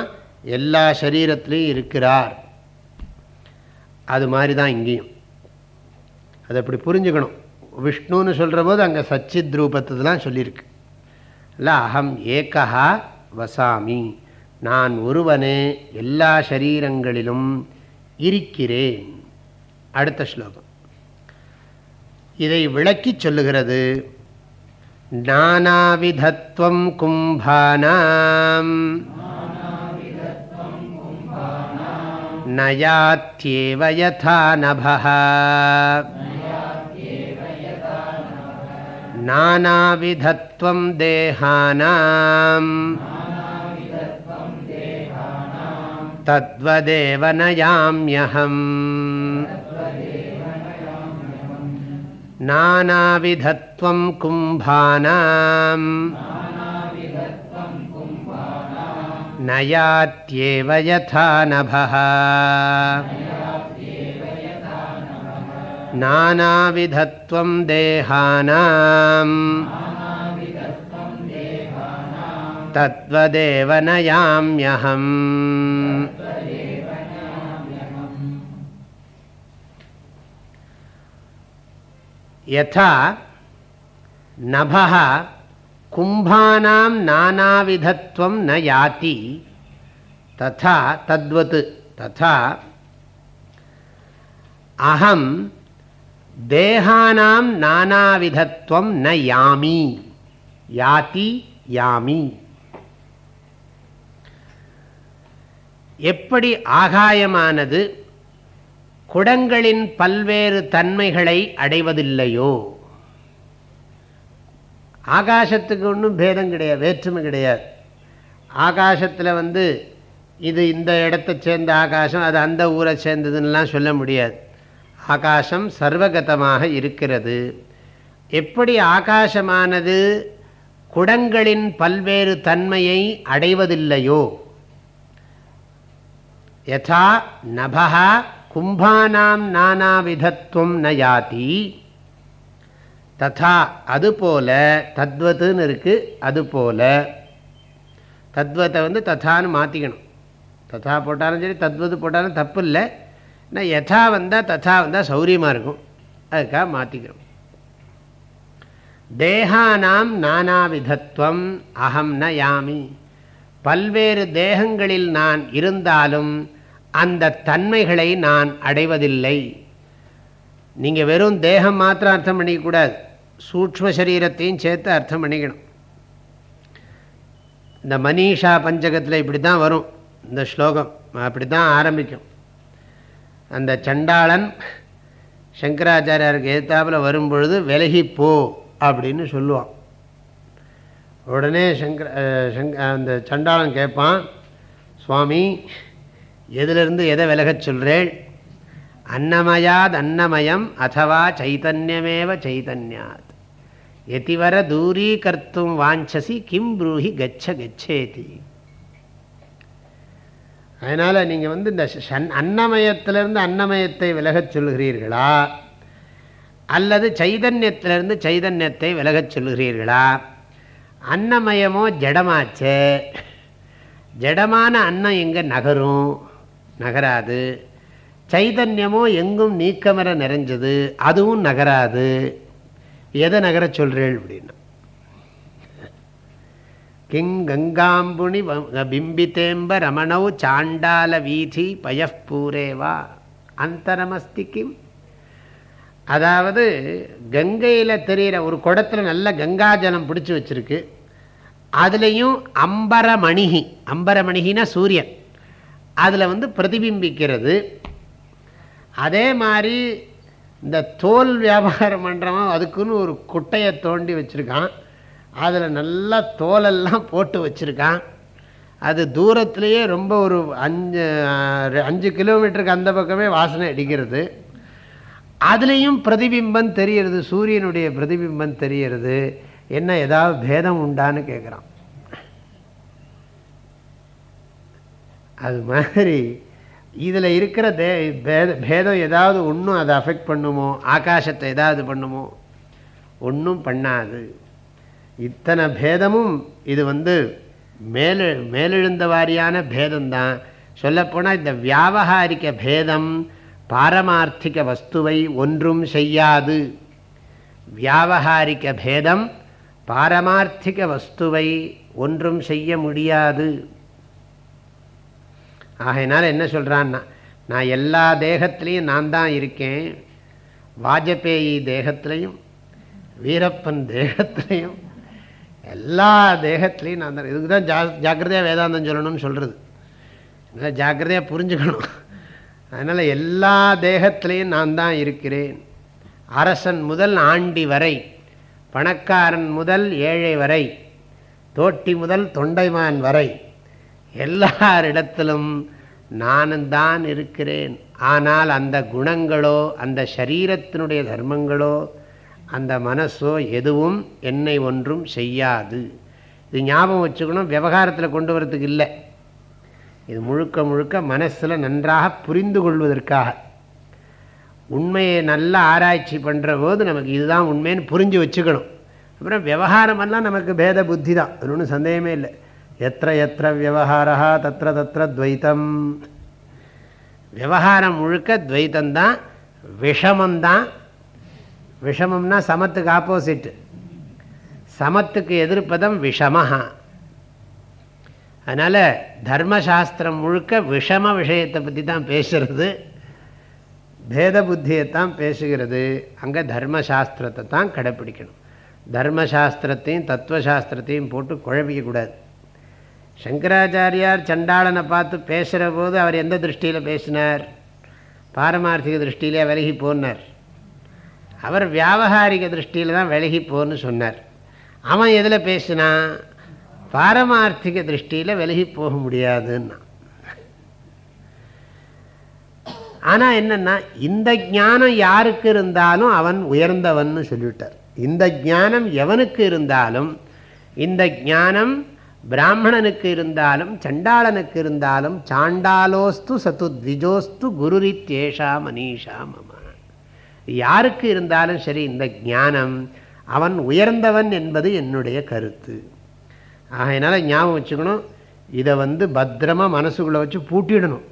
எல்லா சரீரத்திலையும் இருக்கிறார். அது மாதிரி தான் இங்கேயும். அதை அப்படி புரிஞ்சுக்கணும். விஷ்ணுன்னு சொல்கிற போது அங்கே சச்சித் ரூபத்துலாம் சொல்லியிருக்கு. இல்லை அகம் ஏகா வசாமி. நான் ஒருவனே எல்லா சரீரங்களிலும் இருக்கிறேன். அடுத்த ஸ்லோகம். இதை விளக்கி சொல்லுகிறது. நானாவிதத்துவம் கும்பானாம். நயாத்யேவ யதா नानाविधत्वं देहानाम्। तद्वदेव नयाम्यहम्। नानाविधत्वं कुम्भानाम्। न यात्येव यथा नभः नानाविधत्वं देहानाम् तद्वदेव नयाम्यहम् यथा नभः कुम्भानां नानाविधत्वं न याति तथा तद्वत् तथा अहं தேகானாம் நானாவிதத்துவம் ந யாமி. யாதி யாமி. எப்படி ஆகாயமானது? குடங்களின் பல்வேறு தன்மைகளை அடைவதில்லையோ? ஆகாசத்துக்கு ஒன்றும் பேதம் கிடையாது வேற்றுமை கிடையாது. ஆகாசத்தில் வந்து இது இந்த இடத்தை சேர்ந்த ஆகாசம் அது அந்த ஊரை சேர்ந்ததுன்னெலாம் சொல்ல முடியாது. ஆகாசம் சர்வகதமாக இருக்கிறது. எப்படி ஆகாசமானது? குடங்களின் பல்வேறு தன்மையை அடைவதில்லையோ? யதா நபா கும்பானாம் நானாவிதத்துவம் நயாதி ததா அதுபோல தத்வத்துன்னு இருக்குது அதுபோல. தத்வத்தை வந்து ததான்னு மாற்றிக்கணும் ததா போட்டாலும் சரி தத்வது போட்டாலும் தப்பு இல்லை ஆனால் யதா வந்தால் ததா வந்தால் சௌரியமாக இருக்கும். அதுக்காக மாற்றிக்கிறோம் தேகானாம் நானாவிதத்துவம் அகம் ந யாமி. பல்வேறு தேகங்களில் நான் இருந்தாலும் அந்த தன்மைகளை நான் அடைவதில்லை. நீங்கள் வெறும் தேகம் மாத்திரம் அர்த்தம் பண்ணிக்கக்கூடாது. சூக்ம சரீரத்தையும் சேர்த்து அர்த்தம் பண்ணிக்கணும். இந்த மனிஷா பஞ்சகத்தில் இப்படி தான் வரும் இந்த ஸ்லோகம். அப்படி தான் ஆரம்பிக்கும். அந்த சண்டாளன் சங்கராச்சாரியாருக்கு எதிர்த்தாப்பில் வரும்பொழுது விலகி போ அப்படின்னு சொல்லுவான். உடனே சங்கர சங்க அந்த சண்டாளன் கேட்பான் சுவாமி எதிலிருந்து எதை விலகச் சொல்கிறேள் அன்னமயாத் அன்னமயம் அதுவா சைத்தன்யமேவ சைத்தன்யாத் எதிவர தூரீகர்த்தும் வாஞ்சசி கிம் ப்ரூஹி கச்ச கச்சேதி. அதனால் நீங்கள் வந்து இந்த அன்னமயத்திலிருந்து அன்னமயத்தை விலகச் சொல்கிறீர்களா அல்லது சைதன்யத்திலிருந்து சைதன்யத்தை விலகச் சொல்கிறீர்களா அன்னமயமோ ஜடமாச்சு? ஜடமான அன்னம் எங்கே நகரும்? நகராது. சைதன்யமோ எங்கும் நீக்கமர நிறைஞ்சது? அதுவும் நகராது. எதை நகர சொல்கிறேள் அப்படின்னா கிங் கங்காம்புணி பிம்பித்தேம்ப ரமணவு சாண்டால வீதி பயப்பூரேவா? அந்தரமஸ்தி கிம்? அதாவது கங்கையில் தெரிகிற ஒரு குடத்தில் நல்ல கங்கா ஜலம் பிடிச்சி வச்சுருக்கு. அதுலேயும் அம்பரமணிகி அம்பரமணிகினா சூரியன். அதில் வந்து பிரதிபிம்பிக்கிறது. அதே மாதிரி இந்த தோல் வியாபாரம் பண்ணுறவன் அதுக்குன்னு ஒரு குட்டையை தோண்டி வச்சுருக்கான். அதில் நல்லா தோலெல்லாம் போட்டு வச்சுருக்கான். அது தூரத்துலேயே ரொம்ப ஒரு அஞ்சு அஞ்சு கிலோமீட்டருக்கு அந்த பக்கமே வாசனை அடிக்கிறது. அதுலேயும் பிரதிபிம்பம் தெரிகிறது சூரியனுடைய பிரதிபிம்பம் தெரிகிறது. என்ன ஏதாவது பேதம் உண்டான்னு கேட்குறான் அது மாதிரி இதில் இருக்கிற தே பேதம் ஏதாவது ஒன்றும் அதை அஃபெக்ட் பண்ணுமோ? ஆகாசத்தை ஏதாவது பண்ணுமோ? ஒன்றும் பண்ணாது. இத்தனை பேதமும் இது வந்து மேலு மேலெழுந்த வாரியான பேதம்தான். சொல்லப்போனால் இந்த வியாபகாரிக்க பேதம் பாரமார்த்திக வஸ்துவை ஒன்றும் செய்யாது. வியாபகாரிக்க பேதம் பாரமார்த்திக வஸ்துவை ஒன்றும் செய்ய முடியாது. ஆகையினால் என்ன சொல்கிறான்னா நான் எல்லா தேகத்திலையும் நான் தான் இருக்கேன். வாஜபேயி தேகத்திலையும் வீரப்பன் தேகத்திலையும் எல்லா தேகத்திலையும் நான் தான். இதுக்கு தான் ஜா ஜாக்கிரதையாக வேதாந்தம் சொல்லணும்னு சொல்கிறது ஜாக்கிரதையாக புரிஞ்சுக்கணும். அதனால் எல்லா தேகத்திலையும் நான் தான் இருக்கிறேன். அரசன் முதல் ஆண்டி வரை பணக்காரன் முதல் ஏழை வரை தோட்டி முதல் தொண்டைமான் வரை எல்லாரிடத்திலும் நானும் தான் இருக்கிறேன். ஆனால் அந்த குணங்களோ அந்த சரீரத்தினுடைய தர்மங்களோ அந்த மனசோ எதுவும் என்னை ஒன்றும் செய்யாது. இது ஞாபகம் வச்சுக்கணும் விவகாரத்தில் கொண்டு வரத்துக்கு இல்லை. இது முழுக்க முழுக்க மனசில் நன்றாக புரிந்து கொள்வதற்காக. உண்மையை நல்லா ஆராய்ச்சி பண்ணுற போது நமக்கு இதுதான் உண்மைன்னு புரிஞ்சு வச்சுக்கணும். அப்புறம் விவகாரமெல்லாம் நமக்கு பேத புத்தி தான். அது ஒன்றும் சந்தேகமே இல்லை. எத்த எத்த விவகாரா தத்திர தத்திர துவைத்தம். விவகாரம் முழுக்க துவைத்தந்தான் விஷமந்தான் விஷமம்னா சமத்துக்கு ஆப்போசிட் சமத்துக்கு எதிர்ப்பதம் விஷமஹா. அதனால் தர்மசாஸ்திரம் முழுக்க விஷம விஷயத்தை பற்றி தான் பேசுகிறது பேத புத்தியைத்தான் பேசுகிறது. அங்கே தர்மசாஸ்திரத்தை தான் கடைப்பிடிக்கணும். தர்மசாஸ்திரத்தையும் தத்துவசாஸ்திரத்தையும் போட்டு குழப்பிக்கக்கூடாது சங்கராச்சாரியார் சண்டாளனை பார்த்து பேசுகிற போது அவர் எந்த திருஷ்டியில் பேசினார்? பாரமார்த்திக திருஷ்டியிலே விலகி போனார். அவர் வியாபகாரிக திருஷ்டியில் தான் விலகி போன்னு சொன்னார். அவன் எதில் பேசினா பாரமார்த்திக திருஷ்டியில் விலகி போக முடியாதுன்னா. ஆனால் என்னென்னா இந்த ஞானம் யாருக்கு இருந்தாலும் அவன் உயர்ந்தவன் சொல்லிவிட்டார். இந்த ஞானம் எவனுக்கு இருந்தாலும் இந்த ஞானம் பிராமணனுக்கு இருந்தாலும் சண்டாளனுக்கு இருந்தாலும் சாண்டாலோஸ்து சத்து த்விஜோஸ்து குருரித்யேஷா மனிஷா மமா யாருக்கு இருந்தாலும் சரி இந்த ஞானம் அவன் உயர்ந்தவன் என்பது என்னுடைய கருத்து. ஆகையினால ஞாபகம் வச்சுக்கணும் இதை வந்து பத்திரமாக மனசுக்குள்ளே வச்சு பூட்டிடணும்.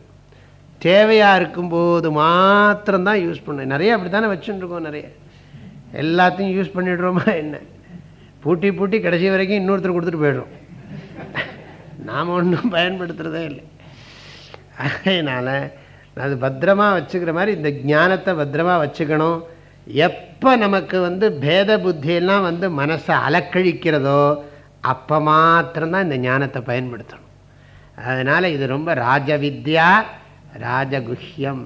தேவையாக இருக்கும்போது மாத்திரம்தான் யூஸ் பண்ண நிறைய அப்படி தானே வச்சுருக்கோம் நிறைய. எல்லாத்தையும் யூஸ் பண்ணிடுறோமா என்ன? பூட்டி பூட்டி கடைசி வரைக்கும் இன்னொருத்தர் கொடுத்துட்டு போயிடும் நாம் ஒன்றும் பயன்படுத்துகிறதே இல்லை. அதனால் அது பத்திரமாக வச்சுக்கிற மாதிரி இந்த ஞானத்தை பத்திரமாக வச்சுக்கணும். எப்போ நமக்கு வந்து பேத புத்தியெல்லாம் வந்து மனசை அலக்கழிக்கிறதோ அப்போ மாத்திரம்தான் இந்த ஞானத்தை பயன்படுத்தணும். அதனால் இது ரொம்ப ராஜவித்யா ராஜகுஹ்யம்.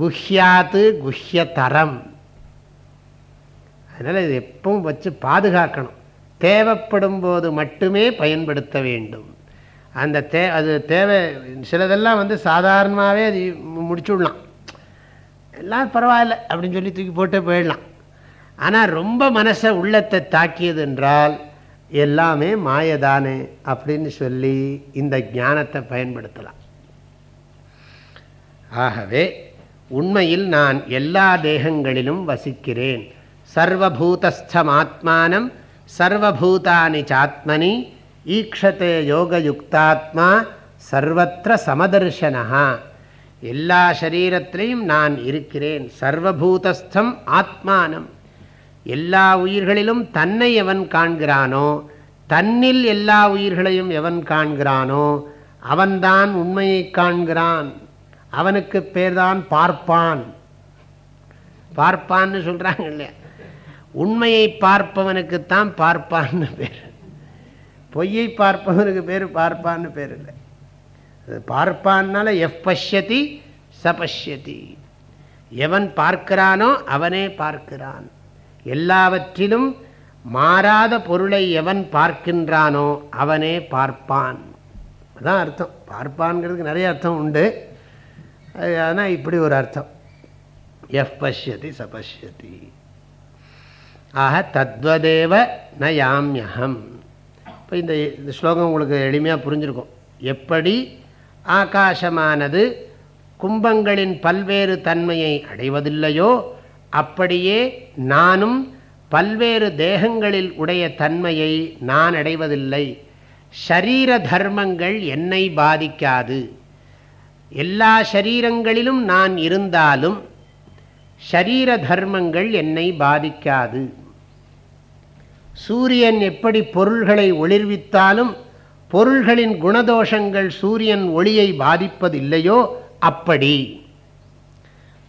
குஹ்யாத்து குஹ்யதரம். அதனால் இது எப்பவும் வச்சு பாதுகாக்கணும். தேவைப்படும் போது மட்டுமே பயன்படுத்த வேண்டும். அந்த தே அது தேவை சிலதெல்லாம் வந்து சாதாரணமாகவே அது முடிச்சுடலாம். எல்லாம் பரவாயில்ல அப்படின்னு சொல்லி தூக்கி போட்டு போயிடலாம். ஆனால் ரொம்ப மனசை உள்ளத்தை தாக்கியது என்றால் எல்லாமே மாயதானே அப்படின்னு சொல்லி இந்த ஞானத்தை பயன்படுத்தலாம். ஆகவே உண்மையில் நான் எல்லா தேகங்களிலும் வசிக்கிறேன். சர்வபூதஸ்தமாத்மானம் சர்வபூதானி சாத்மனி ஈக்ஷத்தே யோகயுக்தாத்மா சர்வத்திர சமதர்ஷனா எல்லா சரீரத்திலையும் நான் இருக்கிறேன். சர்வபூதஸ்தம் ஆத்மானம். எல்லா உயிர்களிலும் தன்னை எவன் காண்கிறானோ தன்னில் எல்லா உயிர்களையும் எவன் காண்கிறானோ அவன்தான் உண்மையை காண்கிறான். அவனுக்கு பேர்தான் பார்ப்பான். பார்ப்பான்னு சொல்கிறாங்க இல்லையா? உண்மையை பார்ப்பவனுக்குத்தான் பார்ப்பான்னு பேர். பொய்யை பார்ப்பவனுக்கு பேர் பார்ப்பான்னு பேர் இல்லை. அது பார்ப்பான்னால எஃப் பஷ்யதி சபஷ்யதி எவன் பார்க்கிறானோ அவனே பார்க்கிறான். எல்லாவற்றிலும் மாறாத பொருளை எவன் பார்க்கின்றானோ அவனே பார்ப்பான். அதான் அர்த்தம். பார்ப்பான்கிறதுக்கு நிறைய அர்த்தம் உண்டு. ஆனால் இப்படி ஒரு அர்த்தம். எஃப் பஷ்யதி சபஷ்யதி ஆக தத்வதேவ ந யாமியகம் இப்போ இந்த இந்த ஸ்லோகம் உங்களுக்கு எளிமையாக புரிஞ்சிருக்கும். எப்படி ஆகாசமானது கும்பங்களின் பல்வேறு தன்மையை அடைவதில்லையோ அப்படியே நானும் பல்வேறு தேகங்களில் உடைய தன்மையை நான் அடைவதில்லை. ஷரீர தர்மங்கள் என்னை பாதிக்காது. எல்லா ஷரீரங்களிலும் நான் இருந்தாலும் ஷரீர தர்மங்கள் என்னை பாதிக்காது. சூரியன் எப்படி பொருள்களை ஒளிர்வித்தாலும் பொருள்களின் குணதோஷங்கள் சூரியன் ஒளியை பாதிப்பதில்லையோ? அப்படி.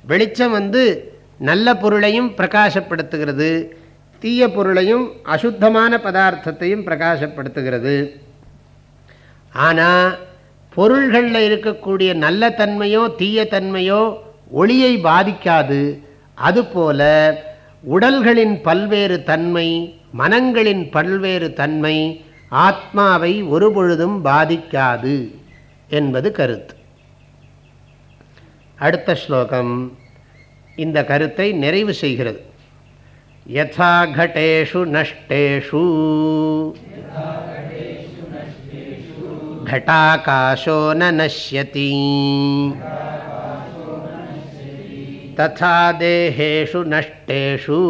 வெளிச்சம் வந்து நல்ல பொருளையும் பிரகாசப்படுத்துகிறது. தீய பொருளையும் அசுத்தமான பதார்த்தத்தையும் பிரகாசப்படுத்துகிறது. ஆனால் பொருள்களில் இருக்கக்கூடிய நல்ல தன்மையோ தீய தன்மையோ ஒளியை பாதிக்காது. அதுபோல உடல்களின் பல்வேறு தன்மை மனங்களின் பல்வேறு தன்மை ஆத்மாவை ஒருபொழுதும் பாதிக்காது என்பது கருத்து அடுத்த ஸ்லோகம் இந்த கருத்தை நிறைவு செய்கிறது யதா கடேஷு நஷ்டேஷு घटाकाशो न नश्यति तथा देहेषु नष्टेषु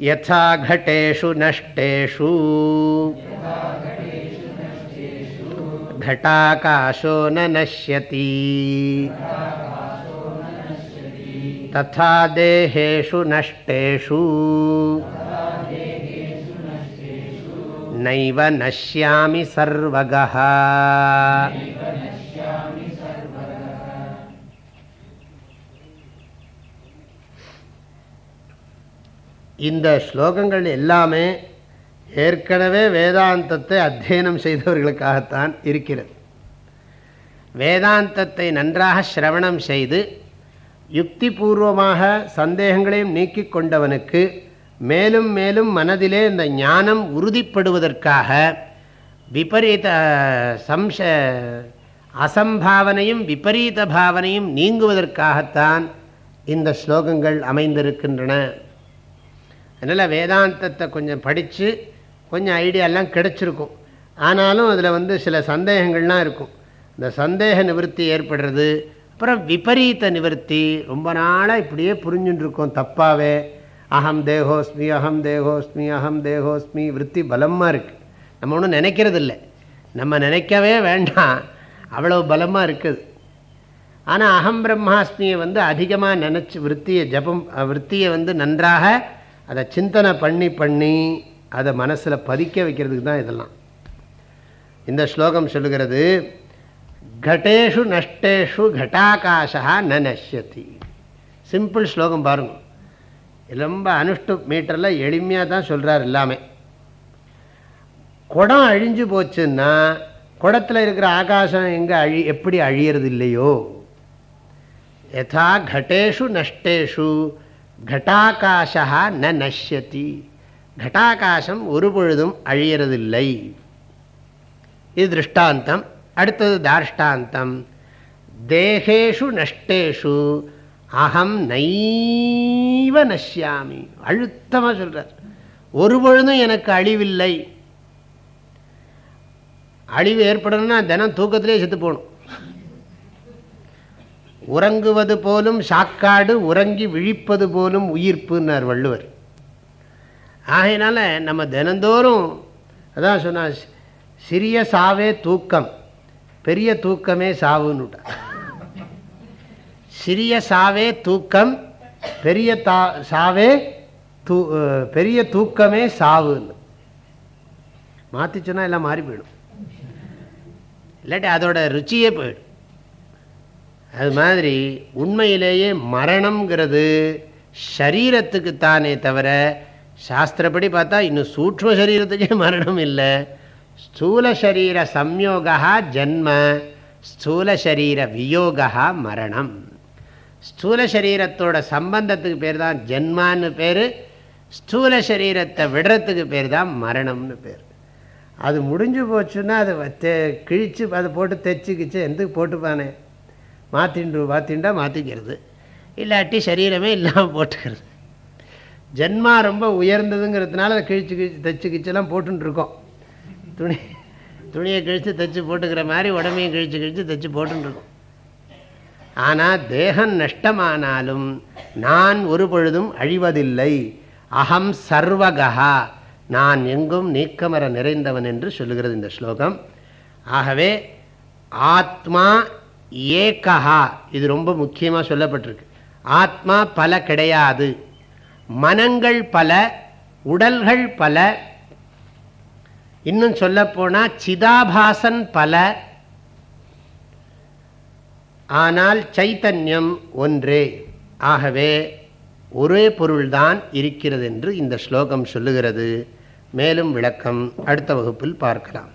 यथा घटेषु नष्टेषु। घटाकाशो न नश्यति। तथा देहेषु नष्टेषु। नैव नश्यामि सर्वगः இந்த ஸ்லோகங்கள் எல்லாமே ஏற்கனவே வேதாந்தத்தை அத்தியனம் செய்தவர்களுக்காகத்தான் இருக்கிறது. வேதாந்தத்தை நன்றாக சிரவணம் செய்து யுக்திபூர்வமாக சந்தேகங்களையும் நீக்கி கொண்டவனுக்கு மேலும் மேலும் மனதிலே இந்த ஞானம் உறுதிப்படுவதற்காக விபரீத சம்ச அசம்பாவனையும் விபரீத பாவனையும் நீங்குவதற்காகத்தான் இந்த ஸ்லோகங்கள் அமைந்திருக்கின்றன. அதனால் வேதாந்தத்தை கொஞ்சம் படித்து கொஞ்சம் ஐடியாலாம் கிடச்சிருக்கும். ஆனாலும் அதில் வந்து சில சந்தேகங்கள்லாம் இருக்கும். இந்த சந்தேக நிவர்த்தி ஏற்படுறது அப்புறம் விபரீத நிவர்த்தி ரொம்ப நாளாக இப்படியே புரிஞ்சுட்டுருக்கோம் தப்பாகவே அகம் தேகோஸ்மி அகம் தேகோஸ்மி அகம் தேகோஸ்மி விற்பி பலமாக இருக்குது நம்ம ஒன்றும் நினைக்கிறது இல்லை நம்ம நினைக்கவே வேண்டாம். அவ்வளோ பலமாக இருக்குது. ஆனால் அகம் பிரம்மாஸ்மியை வந்து அதிகமாக நினச்சி விற்த்தியை ஜபம் விற்த்தியை வந்து நன்றாக அதை சிந்தனை பண்ணி பண்ணி அதை மனசில் பதிக்க வைக்கிறதுக்கு தான் இதெல்லாம். இந்த ஸ்லோகம் சொல்லுகிறது கடேஷு நஷ்டேஷு கட்டாகாஷா ந நஷ்யத்தி சிம்பிள் ஸ்லோகம் பாருங்கள் ரொம்ப அனுஷ்டு மீட்டரில் எளிமையாக தான் சொல்கிறார் எல்லாமே. குடம் அழிஞ்சு போச்சுன்னா குடத்தில் இருக்கிற ஆகாசம் எங்கே அழி எப்படி அழியறது இல்லையோ? யதா கடேஷு நஷ்டேஷு கட்டாகாஷா ந நஷ்யதி கட்டாகாசம் ஒரு பொழுதும் அழியறதில்லை இது திருஷ்டாந்தம் அடுத்தது தார்ஷ்டாந்தம் தேகேஷு நஷ்டேஷு அகம் நைவ நஷ்யாமி அழுத்தமாக சொல்கிறார் ஒரு பொழுதும் எனக்கு அழிவில்லை அழிவு ஏற்படணும்னா தினம் தூக்கத்திலே செத்து போகணும் உறங்குவது போலும் சாக்காடு உறங்கி விழிப்பது போலும் உயிர்ப்புன்னார் வள்ளுவர். ஆகையினால நம்ம தினந்தோறும் அதான் சொன்னால் சிறிய சாவே தூக்கம் பெரிய தூக்கமே சாவுன்னு சிறிய சாவே தூக்கம் பெரிய தா சாவே தூ பெரிய தூக்கமே சாவுன்னு. மாற்றி சொன்னால் எல்லாம் மாறி போயிடும். இல்லாட்டி அதோட ருச்சியே போயிடும். அது மாதிரி உண்மையிலேயே மரணம்ங்கிறது சரீரத்துக்கு தானே தவிர சாஸ்திரப்படி பார்த்தா இன்னும் சூக்ம சரீரத்துக்கே மரணம் இல்லை. ஸ்தூல சரீர சம்யோகா ஜன்ம ஸ்தூல சரீர வியோகா மரணம். ஸ்தூல சரீரத்தோட சம்பந்தத்துக்கு பேர் தான் ஜென்மான்னு பேர் ஸ்தூல சரீரத்தை விடுறதுக்கு பேர் தான் மரணம்னு பேர். அது முடிஞ்சு போச்சுன்னா அதை கிழித்து அதை போட்டு தைச்சிக்கிச்சு எந்த போட்டுப்பானே? மாற்றிண்டு மாற்றிண்டா மாற்றிக்கிறது இல்லாட்டி சரீரமே இல்லாமல் போட்டுக்கிறது. ஜென்மா ரொம்ப உயர்ந்ததுங்கிறதுனால அதை கிழிச்சு கிழிச்சு தைச்சு கிச்செல்லாம் போட்டுருக்கோம் துணி துணியை கிழித்து தைச்சு போட்டுக்கிற மாதிரி உடம்பையும் கிழிச்சு கிழித்து தைச்சு போட்டுருக்கோம் ஆனால் தேகம் நஷ்டமானாலும் நான் ஒரு பொழுதும் அழிவதில்லை. அகம் சர்வகா. நான் எங்கும் நீக்கமர நிறைந்தவன் என்று சொல்லுகிறது இந்த ஸ்லோகம். ஆகவே ஆத்மா ஏகஹா இது ரொம்ப முக்கியமாக சொல்லப்பட்டிருக்கு. ஆத்மா பல கிடையாது. மனங்கள் பல உடல்கள் பல இன்னும் சொல்லப்போனால் சிதாபாசன் பல. ஆனால் சைத்தன்யம் ஒன்றே. ஆகவே ஒரே பொருள்தான் இருக்கிறது என்று இந்த ஸ்லோகம் சொல்லுகிறது. மேலும் விளக்கம் அடுத்த வகுப்பில் பார்க்கலாம்.